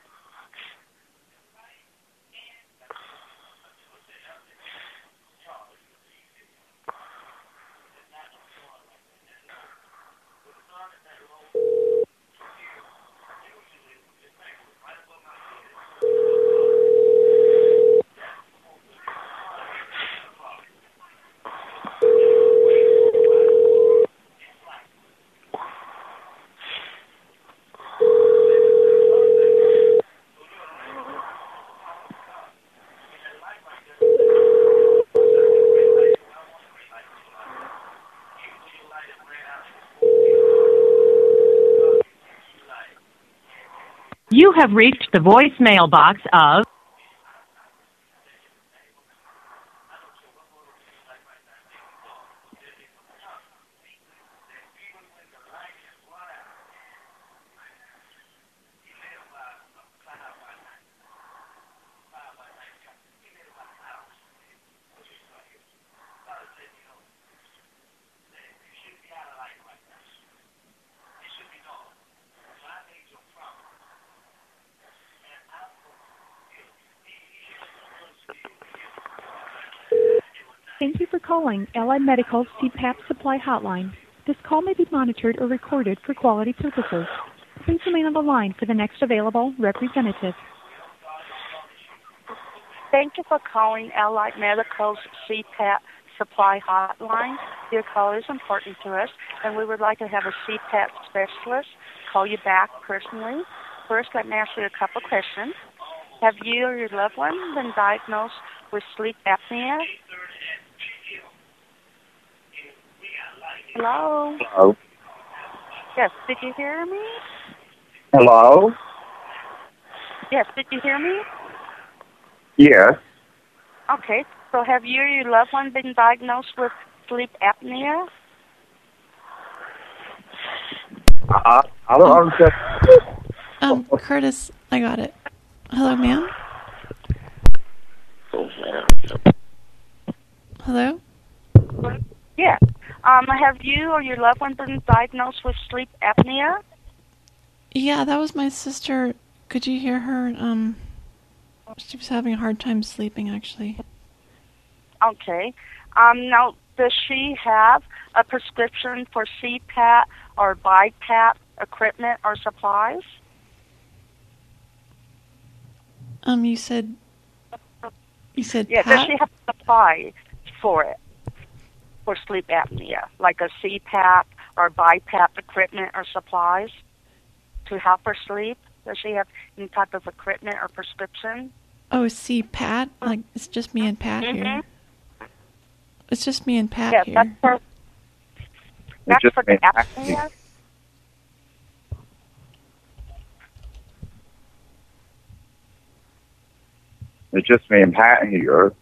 Have reached the voicemail box of Thank you for calling Allied Medical's CPAP Supply Hotline. This call may be monitored or recorded for quality purposes. Please remain on the line for the next available representative. Thank you for calling Allied Medical's CPAP supply hotline. Your call is important to us, and we would like to have a CPAP specialist call you back personally. First, let me ask you a couple questions. Have you or your loved one been diagnosed with sleep apnea? Hello? Hello? Yes, did you hear me? Hello? Yes, did you hear me? Yes. Okay, so have you or your loved one been diagnosed with sleep apnea? I, I don't understand. Um, Curtis, I got it. Hello, ma'am? Oh man. Hello? Yes. Um, have you or your loved one been diagnosed with sleep apnea? Yeah, that was my sister. Could you hear her? Um, she was having a hard time sleeping, actually. Okay. Um, now, does she have a prescription for CPAP or BiPAP equipment or supplies? Um, you said... You said Yeah, Pat? does she have a supply for it, for sleep apnea, like a CPAP or BiPAP equipment or supplies to help her sleep? Does she have any type of equipment or prescription? Oh, see, Pat? Like, it's just me and Pat here. Mhm. It's just me and Pat yes, here. that's for, that's just for the apnea. It's just me and Pat here.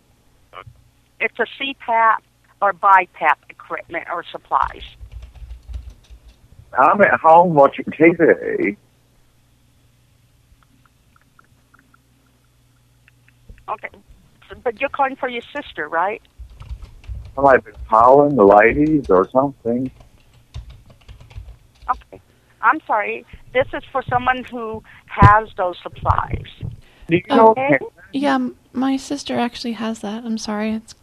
It's a CPAP or BiPAP equipment or supplies. I'm at home watching TV. Okay. So- But you're calling for your sister, right? I might be calling the ladies or something. Okay. I'm sorry. This is for someone who has those supplies. Do you know Okay. Yeah, my sister actually has that. I'm sorry. It's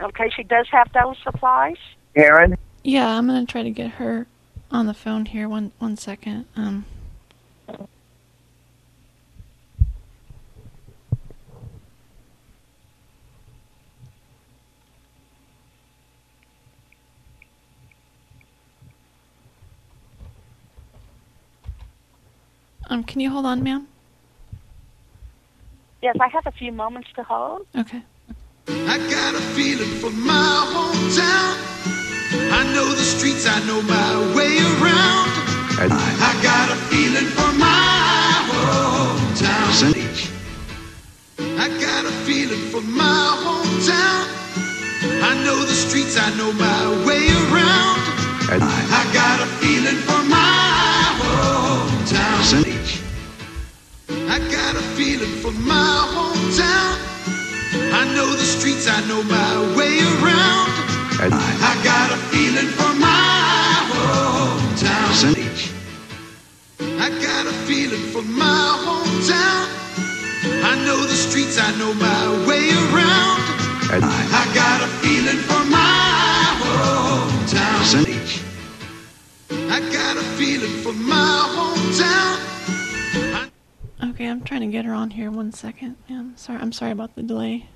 Okay, she does have those supplies. Karen? Yeah, I'm gonna try to get her on the phone here. One one second. Um. Um, can you hold on, ma'am? Yes, I have a few moments to hold. Okay. I got a feeling for my hometown. I know the streets, I know my way around. I got a feeling for my hometown. I got a feeling for my hometown. I know the streets, I know my way around. I got a feeling for my hometown. I got a feeling for my hometown. I know the streets, I know my way around. I got a feeling for my hometown. I got a feeling for my hometown. I know the streets, I know my way around. I got a feeling for my hometown. I got a feeling for my hometown. Okay, I'm trying to get her on here. One second. Yeah, I'm sorry. I'm sorry about the delay.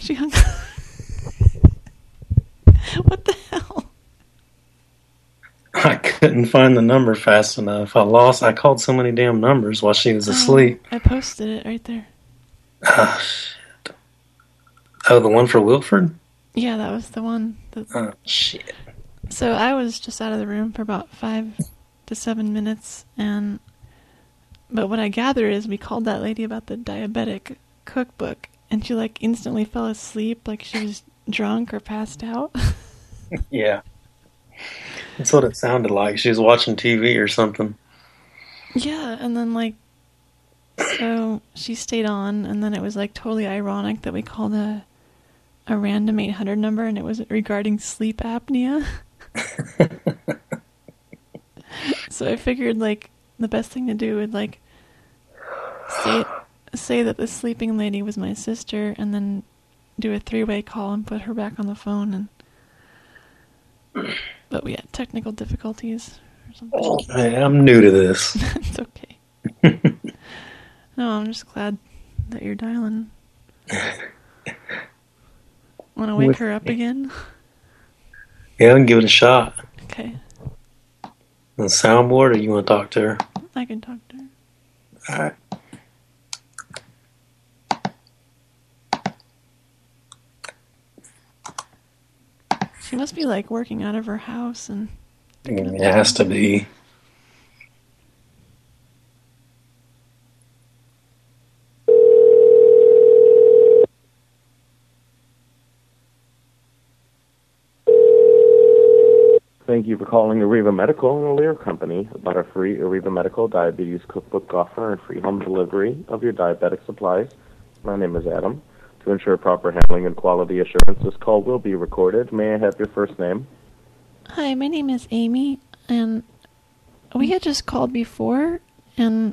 She hung. up. *laughs* what the hell? I couldn't find the number fast enough. I lost. I called so many damn numbers while she was asleep. Oh, I posted it right there. Oh, shit. Oh, the one for Wilford? Yeah, that was the one. That... Oh, shit. So I was just out of the room for about five, to seven minutes, and but what I gather is we called that lady about the diabetic cookbook, and she like instantly fell asleep, like she was drunk or passed out. *laughs* Yeah. That's what it sounded like. She was watching TV or something. Yeah, and then like, so she stayed on, and then it was like totally ironic that we called a a random 800 number, and it was regarding sleep apnea. *laughs* so I figured like the best thing to do would like say say that the sleeping lady was my sister, and then do a three way call and put her back on the phone, and *sighs* but we had technical difficulties or something. Oh, hey, I'm new to this. *laughs* it's okay. *laughs* no, I'm just glad that you're dialing. Want to wake With her up me. again? Yeah, I can give it a shot. Okay, The soundboard, or you want to talk to her? I can talk to her. All right. She must be like working out of her house and mm, It has to be. Thank you for calling Arriva Medical and Lear Company about our free Arriva Medical Diabetes Cookbook offer and free home delivery of your diabetic supplies. My name is Adam. To ensure proper handling and quality assurance, this call will be recorded. May I have your first name? Hi, my name is Amy, and we had just called before. And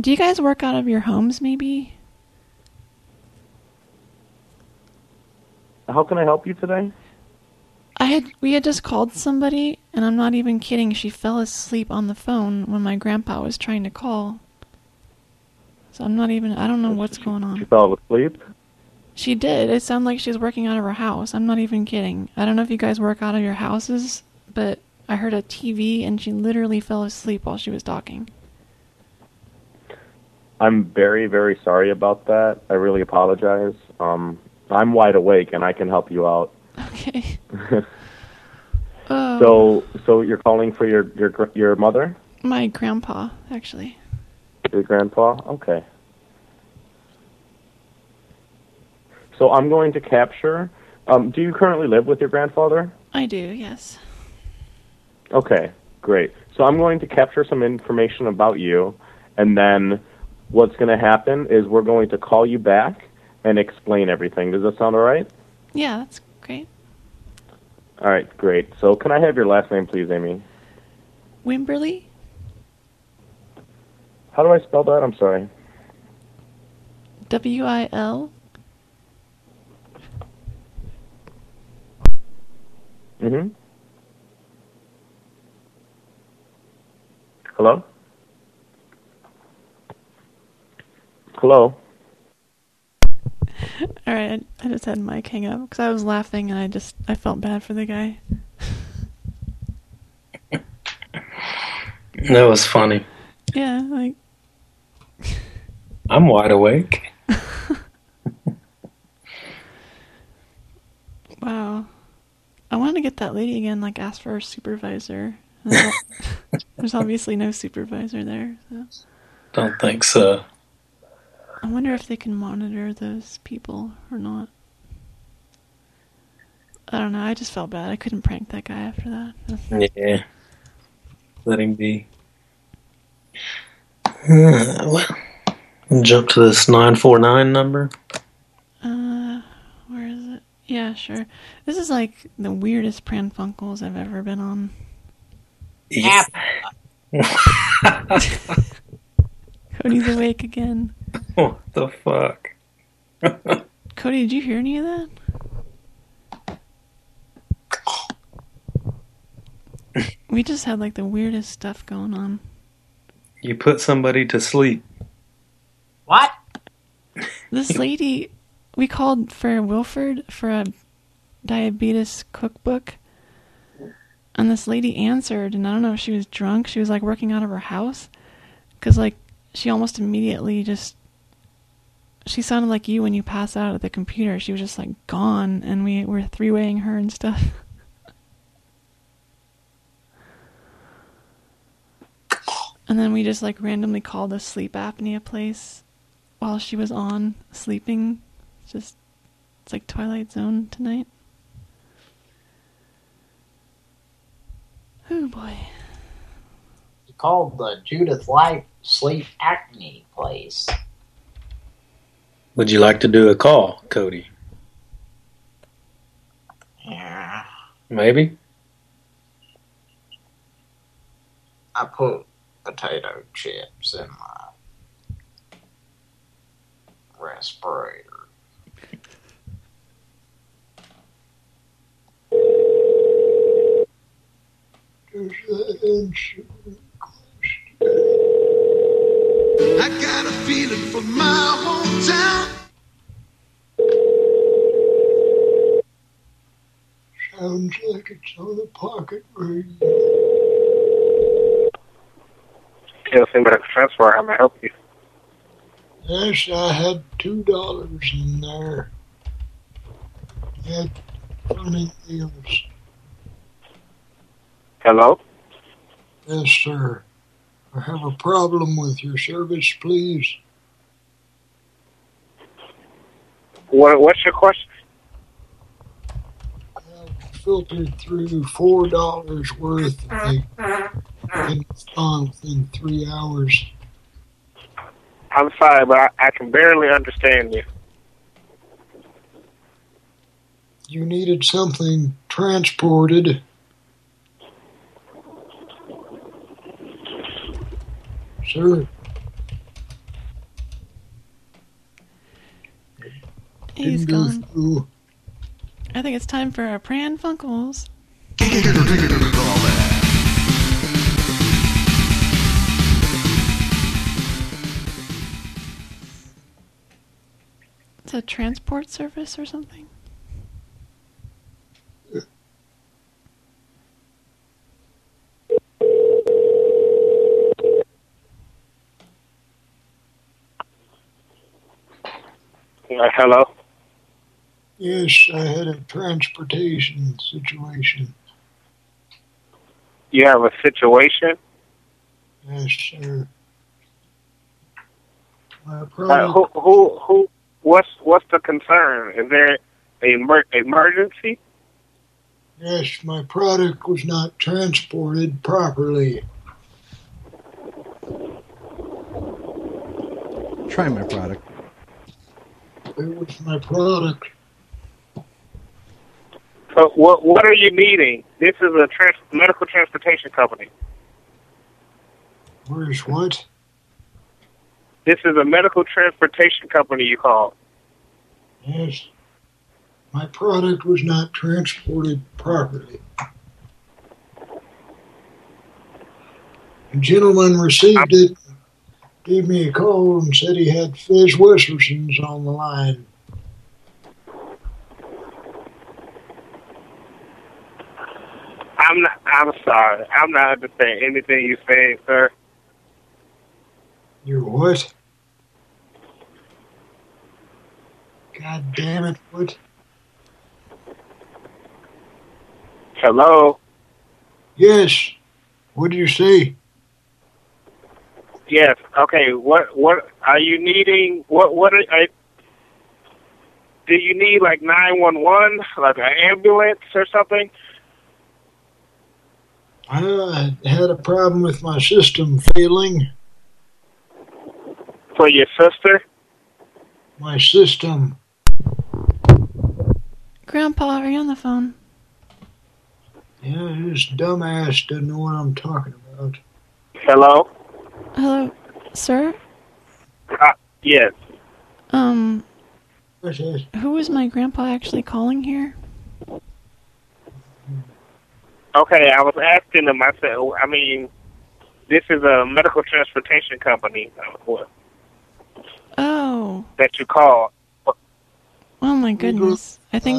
do you guys work out of your homes, maybe? How can I help you today? I had we had just called somebody, and I'm not even kidding. She fell asleep on the phone when my grandpa was trying to call. So I'm not even. I don't know what's going on. She fell asleep. She did. It sounded like she's working out of her house. I'm not even kidding. I don't know if you guys work out of your houses, but I heard a TV, and she literally fell asleep while she was talking. I'm very, very sorry about that. I really apologize. Um, I'm wide awake and I can help you out. Okay. *laughs* Oh. So, so you're calling for your your your mother, My grandpa, actually. your grandpa? Okay. So I'm going to capture. Um, do you currently live with your grandfather? I do, yes. Okay, great. So I'm going to capture some information about you, and then what's going to happen is we're going to call you back and explain everything. Does that sound all right? Yeah, that's great. All right, great. So can I have your last name, please, Amy? Wimberly? How do I spell that? I'm sorry. W I L Mm-hmm. Hello? Hello? All right, I just had Mike hang up because I was laughing and I just I felt bad for the guy. *laughs* That was funny. Yeah, like I'm wide awake. *laughs* wow. I wanted to get that lady again, like ask for her supervisor. *laughs* There's obviously no supervisor there. So. Don't think so. I wonder if they can monitor those people or not. I don't know. I just felt bad. I couldn't prank that guy after that. Yeah. Let him be. Uh, *sighs* well, we'll jump to this 949 number. Uh, where is it? Yeah, sure. This is like the weirdest Pran Funkels I've ever been on. Yeah. *laughs* Cody's awake again. *laughs* What the fuck? *laughs* Cody, did you hear any of that? We just had like the weirdest stuff going on. You put somebody to sleep. What? This lady, we called for Wilford for a diabetes cookbook. And this lady answered, and I don't know if she was drunk. She was like working out of her house. Because, like, she almost immediately just. She sounded like you when you pass out at the computer. She was just like gone, and we were three weighing her and stuff. *laughs* And then we just like randomly called a sleep apnea place while she was on sleeping. It's just it's like Twilight Zone tonight. Oh boy. It's called the Judith Light Sleep Acne Place. Would you like to do a call, Cody? Yeah. Maybe? I put potato chips in my respirator. I got a feeling for my hometown. Sounds like it's on the pocket radio. Tennessee Medical Transfer, how may I help you? Yes, I had two dollars in there. I had funny deals. Hello? Yes, sir. I have a problem with your service, please. What, what's your question? I've filtered through four dollars worth and it's within three hours. I'm sorry, but I, I can barely understand you. You needed something transported. Sir, He's gone. through. I think it's time for our Pran Funkels. It's a transport service or something. Uh, hello? Yes, I had a transportation situation. You have a situation? Yes, sir. My Uh, product, who, who, who, what's, what's the concern? Is there a emer- emergency? yes, my product was not transported properly. Try my product. It was my product. So what, what are you needing? This is a trans- medical transportation company. Where's what? This is a medical transportation company you call. Yes. My product was not transported properly. A gentleman received it, gave me a call and said he had Fizz Wessersons on the line. I'm not, I'm sorry. I'm not understanding anything you're saying, sir. You what? God damn it, what? Hello? Yes. What do you say? Yes. Okay. What, what are you needing? What, what are, are do you need like 911, like an ambulance or something? I had a problem with my system failing. For your sister? My system. Grandpa, are you on the phone? Yeah, this dumbass doesn't know what I'm talking about. Hello? Hello, sir? Uh, yes. Um, who is my grandpa actually calling here? Okay, I was asking them, I said, I mean, this is a medical transportation company uh, what- Oh, that you call. oh my goodness. I think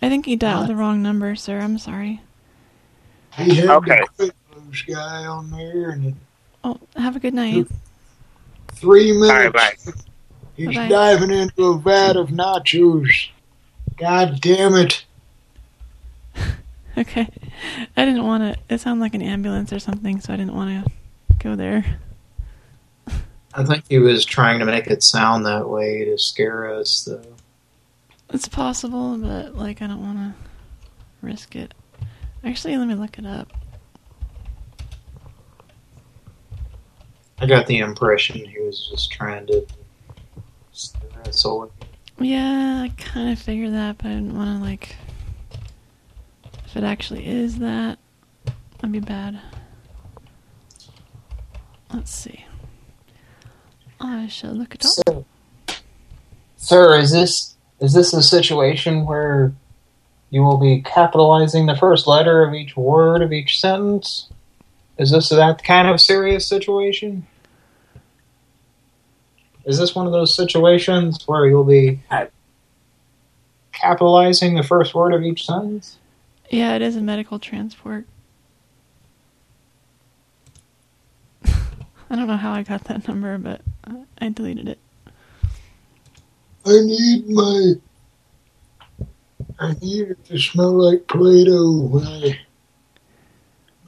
I think he dialed the wrong number, sir. I'm sorry. He had Okay. the quick moves guy on there, and in Oh, have a good night. three minutes, All right, bye. he's Bye-bye. diving into a vat of nachos. God damn it. *laughs* Okay. I didn't want to. It sounded like an ambulance or something, so I didn't want to go there. I think he was trying to make it sound that way to scare us, though. It's possible, but like I don't want to risk it. Actually, let me look it up. I got the impression he was just trying to. Yeah, I kind of figured that, but I didn't want to like. If it actually is that, that'd be bad. Let's see. I shall look it up. So, sir, is this is this a situation where you will be capitalizing the first letter of each word of each sentence? Is this that kind of serious situation? Is this one of those situations where you'll be capitalizing the first word of each sentence? Yeah, it is a medical transport. *laughs* I don't know how I got that number, but uh, I deleted it. I need my. I need it to smell like Play-Doh when I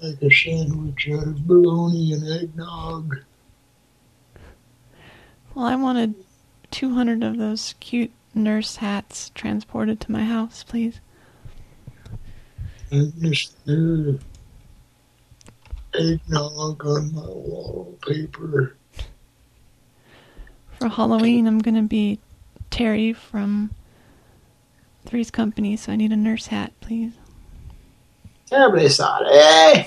make a sandwich out of bologna and eggnog. Well, I wanted 200 of those cute nurse hats transported to my house, please. And just uh, eggnog on my wallpaper. For Halloween, I'm going to be Terry from Three's Company, so I need a nurse hat, please. Terribly sorry.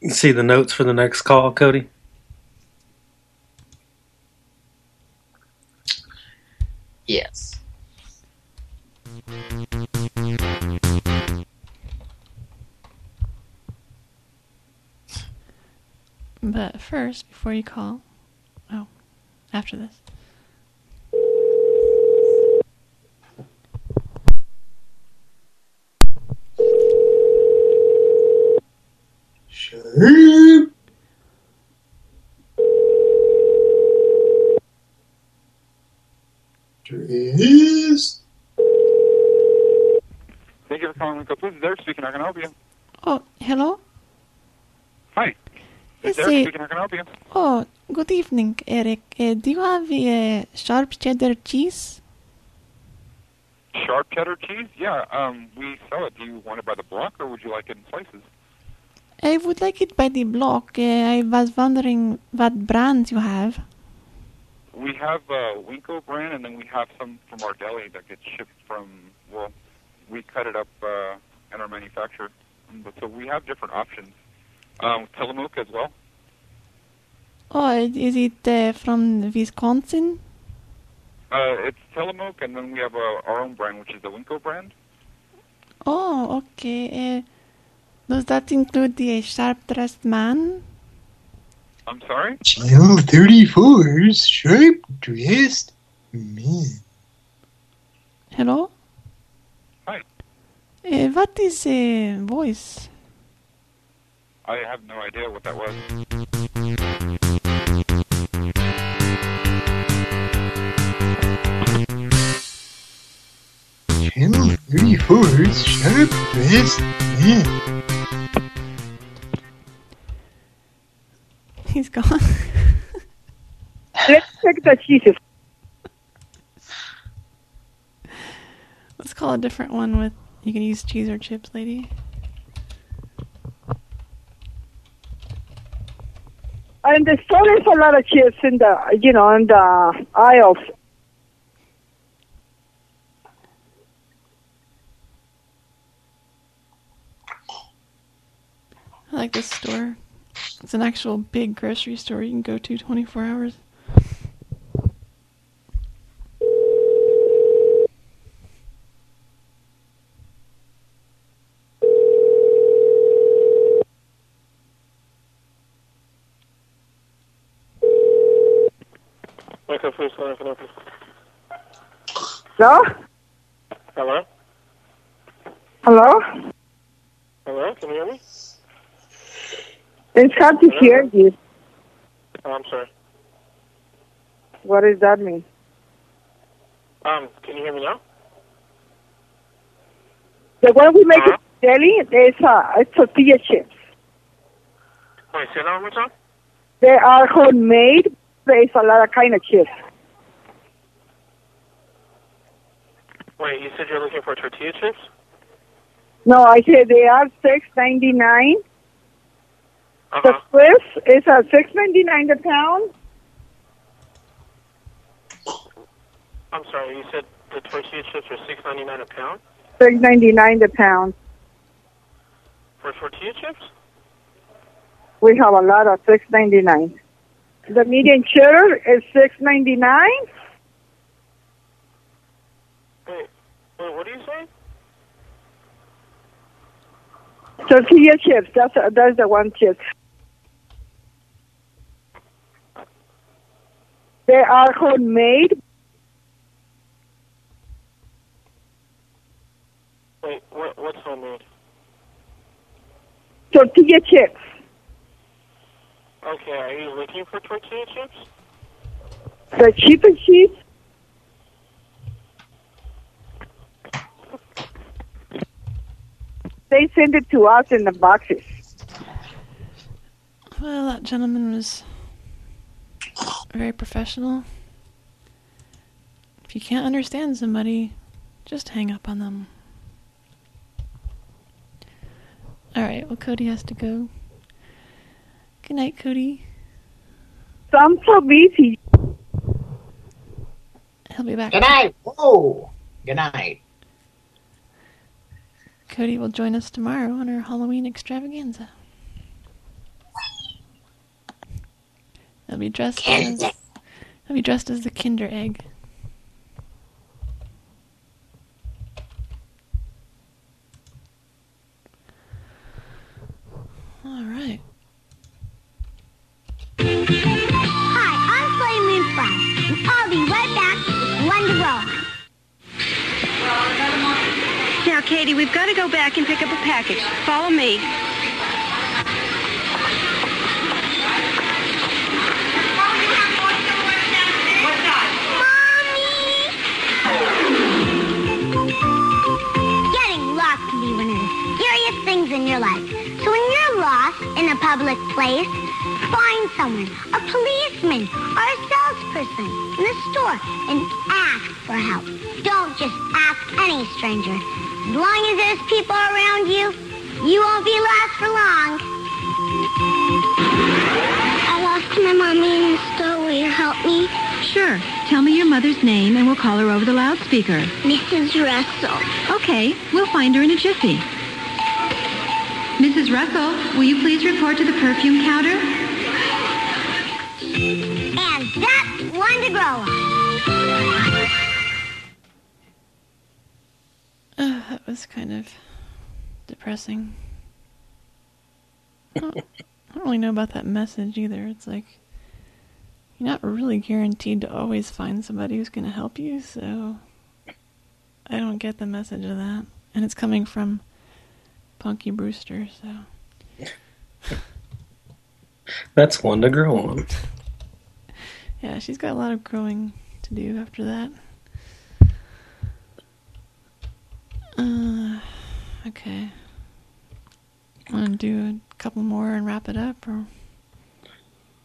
You see the notes for the next call, Cody? Yes. But first, before you call, oh, after this. Sheep. Trees. Thank you for calling WinCo Foods. Derek speaking. How can I help you? Oh, hello? Hi. Derek eh, speaking. How can I help you? Oh, good evening, Eric. Uh, do you have uh, sharp cheddar cheese? Sharp cheddar cheese? Yeah, um, we sell it. Do you want it by the block or would you like it in slices? I would like it by the block. Uh, I was wondering what brands you have. We have uh, WinCo brand, and then we have some from our deli that gets shipped from. Well, we cut it up uh, in our manufacturer, but so we have different options. Um, Tillamook as well. Oh, is it uh, from Wisconsin? Uh, it's Tillamook, and then we have uh, our own brand, which is the WinCo brand. Oh, okay. Uh, does that include the sharp-dressed man? I'm sorry. Channel 34's sharp dressed man. Hello? Hi. Uh, what is uh, voice? I have no idea what that was. Channel 34's sharp dressed man. He's gone. *laughs* Let's check the cheeses. Let's call a different one with. You can use cheese or chips, lady. And the store is a lot of chips in the, you know, in the aisles. I like this store. It's an actual big grocery store you can go to 24 hours. Michael Foods, calling for nothing. Hello? Hello? Hello? Hello? Can you hear me? It's hard to hear you. Oh, I'm sorry. What does that mean? Um, can you hear me now? The one we make in deli is uh, it's tortilla chips. Wait, say that one more time. They are homemade. There's a lot of kind of chips. Wait, you said you're looking for tortilla chips? No, I said they are six ninety nine. Uh-huh. The crisp is a six ninety nine a pound. I'm sorry, you said the tortilla chips are six ninety nine a pound Six ninety nine a pound. for tortilla chips? We have a lot of six ninety nine. The medium cheddar is six ninety nine. Wait, wait, what do you saying? Tortilla chips. That's that's the one chip. They are homemade. Wait, what, what's homemade? Tortilla chips. Okay, are you looking for tortilla chips? The chip and They send it to us in the boxes. Well, that gentleman was very professional. If you can't understand somebody, just hang up on them. Alright, well, Cody has to go. Good night, Cody. So I'm so busy. He'll be back. Good night. Whoa. Good night. Cody will join us tomorrow on our Halloween extravaganza. He'll be dressed as he'll be dressed as the Kinder Egg. All right. Hi, I'm Flaming Flash, and I'll be right back with Wonder Woman. Now, Katie, we've got to go back and pick up a package. Follow me. Things in your life. So when you're lost in a public place, find someone, a policeman or a salesperson in the store, and ask for help. Don't just ask any stranger. As long as there's people around you, you won't be lost for long. I lost my mommy in the store. Will you help me? Sure. Tell me your mother's name and we'll call her over the loudspeaker. Mrs. Russell. Okay, we'll find her in a jiffy. Mrs. Russell, will you please report to the perfume counter? And that's one to grow on. Uh, that was kind of depressing. I don't, I don't really know about that message either. It's like you're not really guaranteed to always find somebody who's going to help you, so I don't get the message of that. And it's coming from Punky Brewster, so *laughs* That's one to grow on. *laughs* yeah, she's got a lot of growing to do after that. Uh, okay. Want to do a couple more and wrap it up, or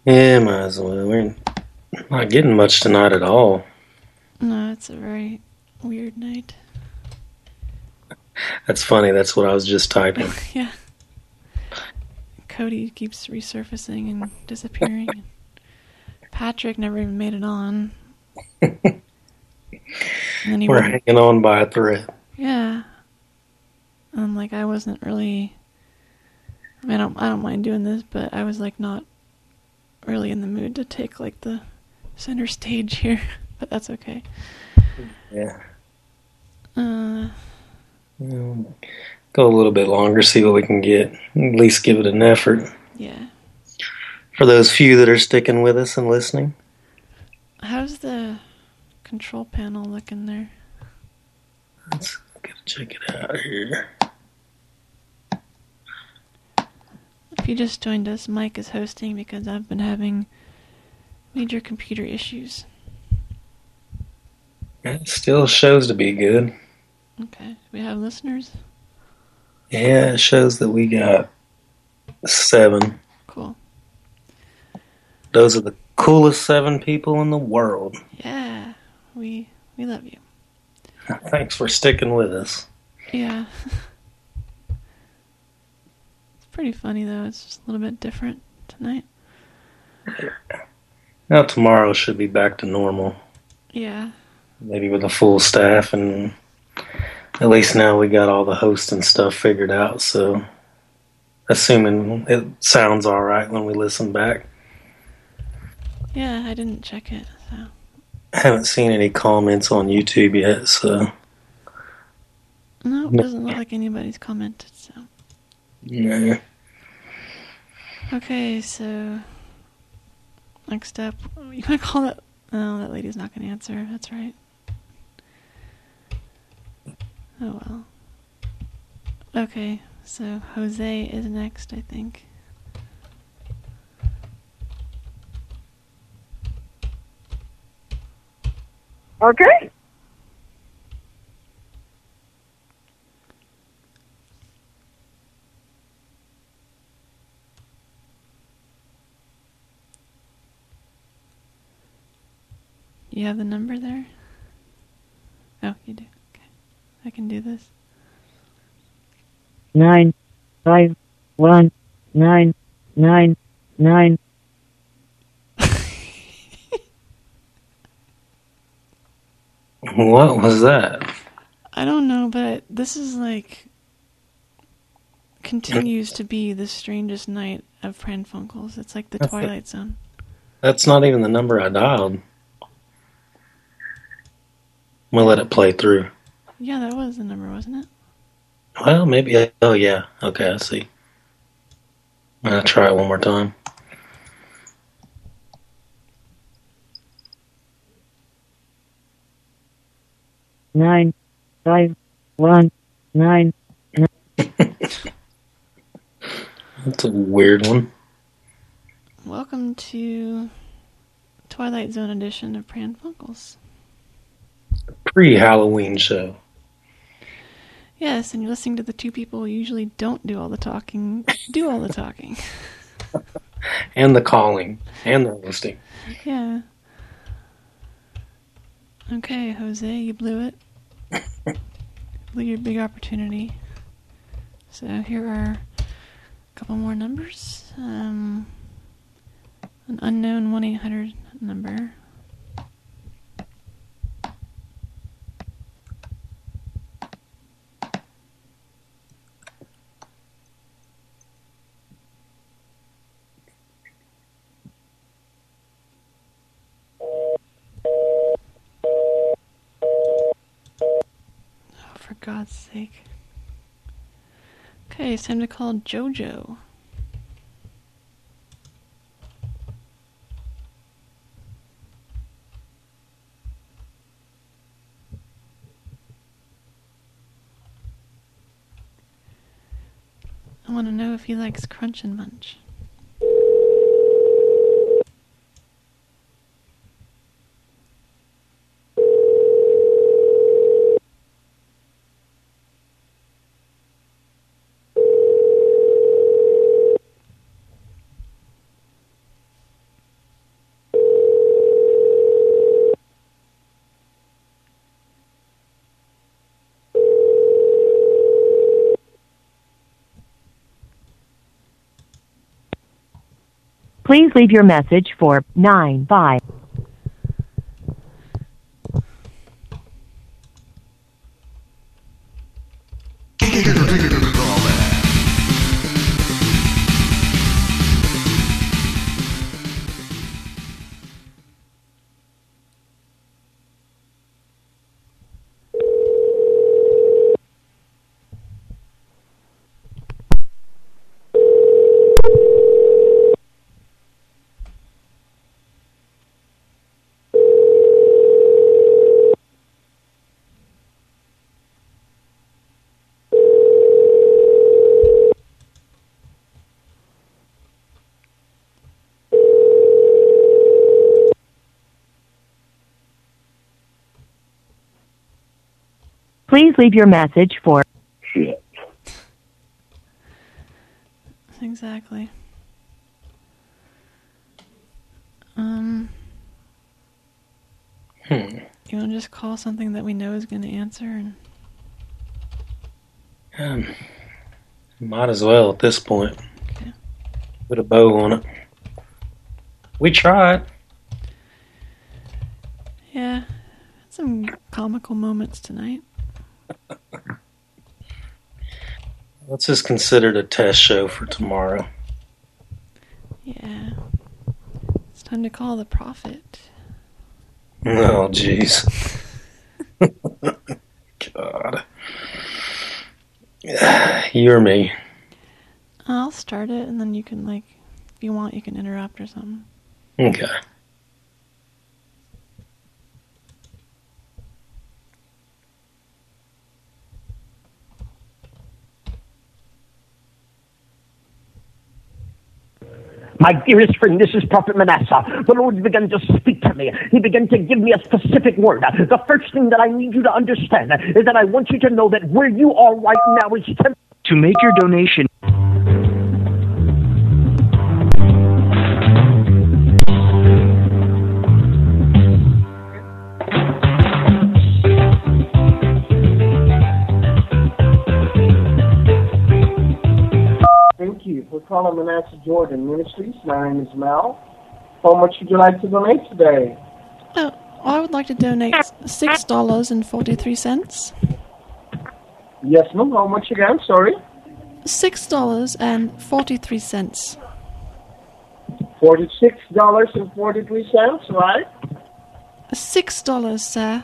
Yeah, might as well. We're not getting much tonight at all. no? It's a very weird night. That's funny. That's what I was just typing. *laughs* yeah. Cody keeps resurfacing and disappearing. *laughs* Patrick never even made it on. *laughs* and then he We're hanging on by a thread. Yeah. Um, like I wasn't really. I mean, I don't. I don't mind doing this, but I was like not really in the mood to take like the center stage here. *laughs* But that's okay. Yeah. Uh, Um, Go a little bit longer, see what we can get. At least give it an effort. yeah. For those few that are sticking with us and listening. How's the control panel looking there? Let's check it out here. If you just joined us, Mike is hosting because I've been having major computer issues. It still shows to be good. Okay. We have listeners? Yeah, it shows that we got seven. Cool. Those are the coolest seven people in the world. Yeah, we we love you. Thanks for sticking with us. Yeah. *laughs* it's pretty funny though. It's just a little bit different tonight. Now tomorrow should be back to normal. Yeah. Maybe with a full staff and at least now we got all the hosts and stuff figured out, so assuming it sounds alright when we listen back. Yeah, I didn't check it. So I haven't seen any comments on YouTube yet, so no, it doesn't look like anybody's commented. So yeah. okay, so next up, you want to call that? Oh, that lady's not going to answer. That's right. Oh well. Okay, so Jose is next, I think. Okay. You have the number there? Oh, you do. Okay. I can do this. nine five one nine nine nine What was that? I don't know, but this is like continues to be the strangest night of Pran Funkels. It's like the That's. Twilight Zone. That's not even the number I dialed. We'll let it play through. Yeah, that was the number, wasn't it? Well, maybe. Oh, yeah. Okay, I see. I'm to try it one more time. Nine five one nine nine That's a weird one. Welcome to Twilight Zone edition of Pran Funkels. Pre-Halloween show. Yes, and you're listening to the two people who usually don't do all the talking, do all the talking. *laughs* And the calling. And the listing. Yeah. Okay, Jose, you blew it. *laughs* blew your big opportunity. So here are a couple more numbers. Um, an unknown 1 800 number. Oh, for God's sake. Okay, it's time to call JoJo. I want to know if he likes Crunch and Munch. Please leave your message for 9 5. Please leave your message for. Exactly. Um. Hmm. You want to just call something that we know is going to answer? And... Um, might as well at this point. Okay. Put a bow on it. We tried. Yeah, some comical moments tonight. Let's just consider it a test show for tomorrow. Yeah, it's time to call the prophet. Oh, jeez. *laughs* God. *sighs* You or me. I'll start it, and then you can like, if you want, you can interrupt or something. Okay. My dearest friend, this is Prophet Manasseh. The Lord began to speak to me. He began to give me a specific word. The first thing that I need you to understand is that I want you to know that where you are right now is temporary. To make your donation, Thank you for calling Manasseh Jordan Ministries. My name is Mel. How much would you like to donate today? Oh, I would like to donate six dollars and forty-three cents. Yes, ma'am. How much again? Sorry. Six dollars and forty-three cents. Forty-six dollars and forty-three cents, right? Six dollars, sir.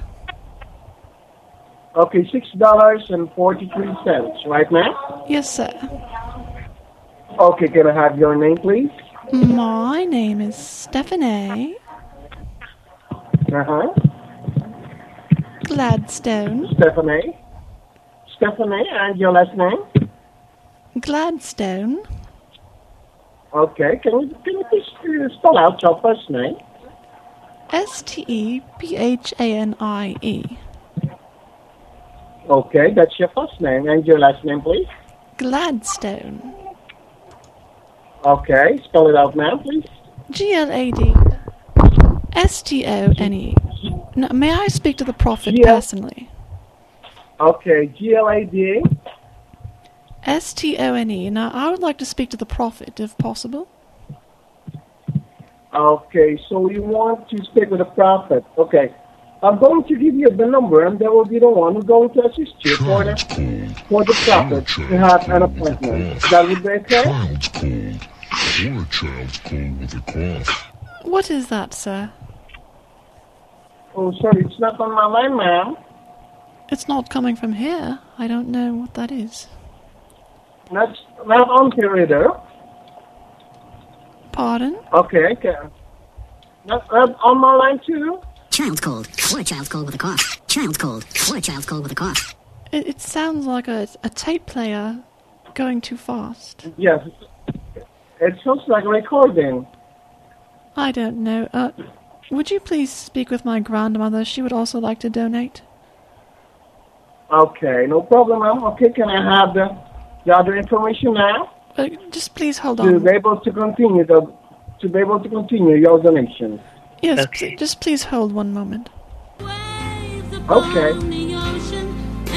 Okay, six dollars and forty-three cents, right, ma'am? Yes, sir. Okay, can I have your name, please? My name is Stephanie Uh huh. Gladstone. Stephanie. Stephanie, and your last name? Gladstone. Okay, can you can you please uh, spell out your first name? S T E P H A N I E. Okay, that's your first name, and your last name, please. Gladstone. Okay, spell it out now, please. G L A D S T O N E. May I speak to the prophet personally? Okay, G L A D. S T O N E. Now, I would like to speak to the prophet, if possible. Okay, so you want to speak with the prophet. Okay. I'm going to give you the number, and that will be the one who's going to assist you for the, for the prophet to have an appointment. That would be okay? Child's cold. Or a child's cold with a cough. What is that, sir? Oh, sorry, it's not on my line, ma'am. It's not coming from here. I don't know what that is. That's not on here either. Pardon? Okay, okay. Not, not on my line too? Child's cold. Or a child's cold with a cough. Child's cold. Or a child's cold with a cough. It, it sounds like a, a tape player going too fast. Yes. It sounds like a recording. I don't know. Uh, would you please speak with my grandmother? She would also like to donate. Okay, no problem, ma'am. Okay, can I have the, the other information now? Uh, just please hold on. To on. be able to continue the, to be able to continue your donation. Yes, pl- just please hold one moment. Okay.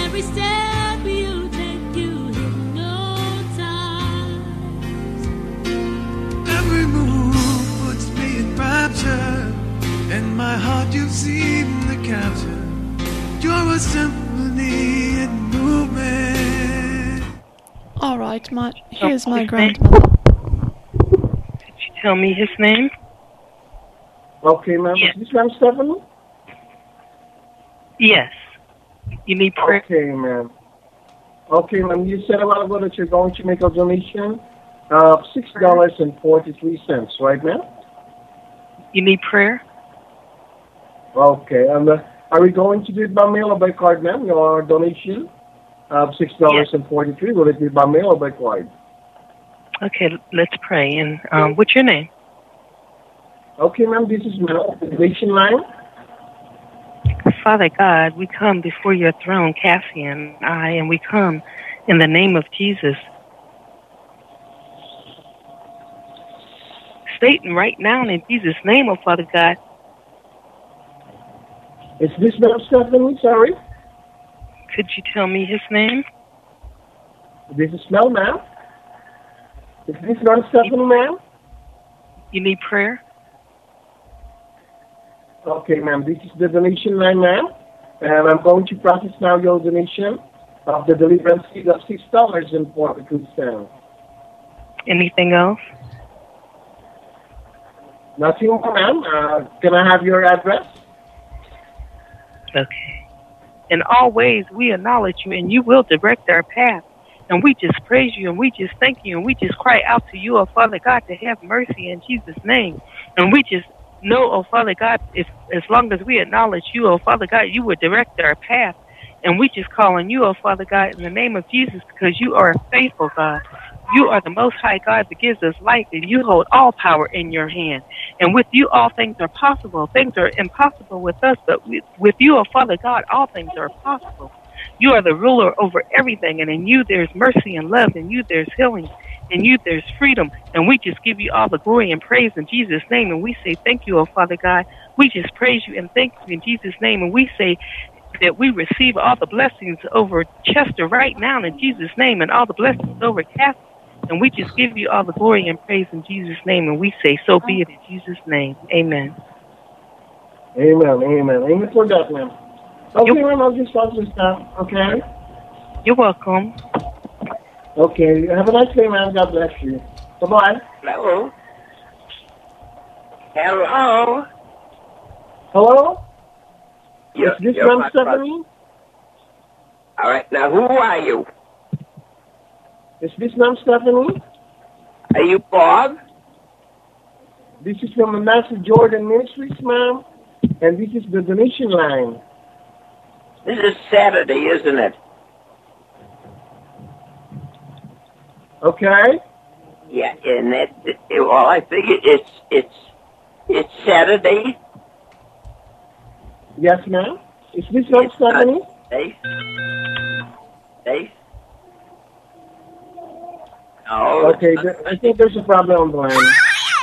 Every step you take, you hypnotize. Every move puts me in rapture, and my heart you've seen the capture. You're a symphony in movement. All right, my here's my okay. grandmother. Tell me his name. Okay, ma'am. Is this ma'am Stephanie? Yes. You need prayer. Okay, ma'am. Okay, ma'am. You said a while ago that you're going to make a donation of six dollars and forty-three cents, right, ma'am? You need prayer. Okay. And uh, are we going to do it by mail or by card, ma'am? Your donation of six dollars and forty-three. Will it be by mail or by card? Okay, let's pray. And um, what's your name? Okay, ma'am. This is my donation line. Father God, we come before your throne, Cassie and I, and we come in the name of Jesus. Satan, right now, in Jesus' name, oh Father God, Is this not Stephanie? Sorry. Could you tell me his name? This is Mel, ma'am. Is this not Stephanie, ma'am? You need prayer? Okay, ma'am. This is the donation line, ma'am. And I'm going to process now your donation of the deliverance fee of six dollars and forty-two cents. Anything else? Nothing more, ma'am. Uh, can I have your address? Okay. In all ways, we acknowledge you and you will direct our path. And we just praise you and we just thank you and we just cry out to you, oh Father God, to have mercy in Jesus' name. And we just know, oh Father God, if as long as we acknowledge you, oh Father God, you will direct our path. And we just call on you, oh Father God, in the name of Jesus, because you are a faithful God. You are the most high God that gives us life, and you hold all power in your hand. And with you, all things are possible. Things are impossible with us, but with, you, oh Father God, all things are possible. You are the ruler over everything, and in you there's mercy and love, in you there's healing, in you there's freedom. And we just give you all the glory and praise in Jesus' name, and we say thank you, oh Father God. We just praise you and thank you in Jesus' name, and we say that we receive all the blessings over Chester right now in Jesus' name, and all the blessings over Kathy. And we just give you all the glory and praise in Jesus' name, and we say, so be it in Jesus' name. Amen. Amen, amen. Amen for that, ma'am. Okay, ma'am, I'll just start this now, okay? You're welcome. Okay, have a nice day, ma'am. God bless you. Bye-bye. Hello. Hello. Hello? You're, Is this you're Stephanie? All right, now who are you? Is this ma'am Stephanie? Are you Bob? This is from the Manasseh Jordan Ministries, ma'am. And this is the donation line. This is Saturday, isn't it? Okay? Yeah, and that, it, well, I figure it's it's it's Saturday. Yes, ma'am. Is this ma'am Saturday? Hey, hey. No. Okay, th- I think there's a problem on the line.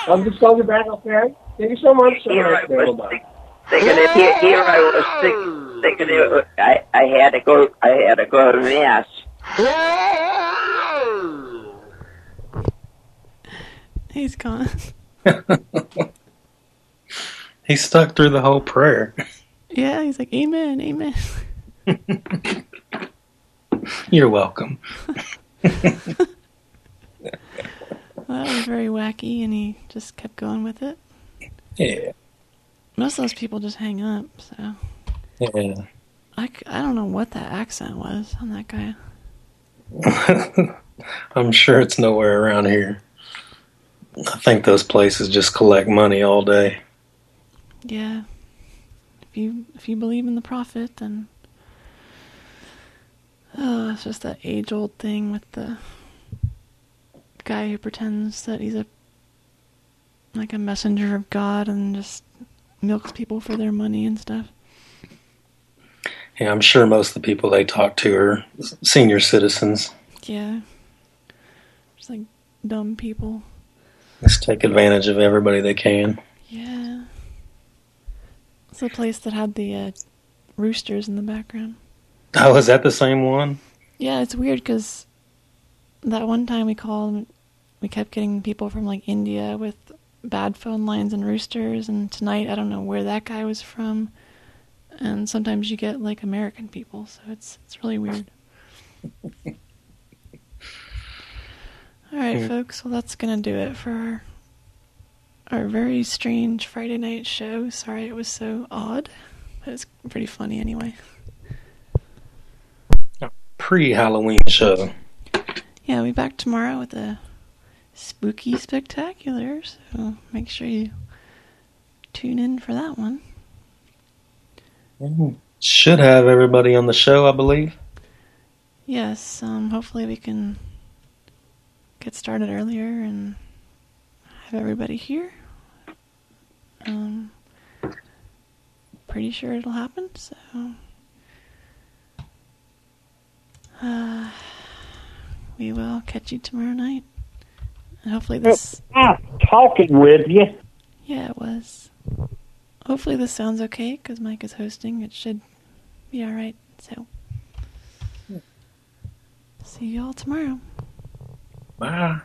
I'll just call you back, okay? Thank you so much. Here I Have a nice day. was Bye-bye. thinking it, here, here I was think, thinking it, I I had to go I had to go to mass. He's gone. *laughs* He stuck through the whole prayer. Yeah, he's like, Amen, Amen. *laughs* You're welcome. *laughs* Well, that was very wacky, and he just kept going with it. Yeah. Most of those people just hang up, so Yeah. I, I don't know what that accent was on that guy. I'm sure it's nowhere around here. I think those places just collect money all day. Yeah, if you if you believe in the prophet, then oh, it's just that age old thing with the guy who pretends that he's a like a messenger of God and just milks people for their money and stuff. Yeah, I'm sure most of the people they talk to are senior citizens. Yeah, just like dumb people. Just take advantage of everybody they can. Yeah. It's the place that had the uh, roosters in the background. Oh, is that the same one? Yeah, it's weird because that one time we called, we kept getting people from like India with bad phone lines and roosters, and tonight I don't know where that guy was from. And sometimes you get like American people, so it's it's really weird. *laughs* All right, Hmm. folks. Well, that's gonna do it for our our very strange Friday night show. Sorry it was so odd, but it's pretty funny anyway. Pre-Halloween show. Yeah, we'll be back tomorrow with a spooky spectacular, so make sure you tune in for that one. Should have everybody on the show, I believe. Yes, um, hopefully we can get started earlier and have everybody here. Um, pretty sure it'll happen, so. Uh, we will catch you tomorrow night. And hopefully this. Talking with you. Yeah, it was. hopefully this sounds okay because Mike is hosting. It should be all right. So, see you all tomorrow. Bye.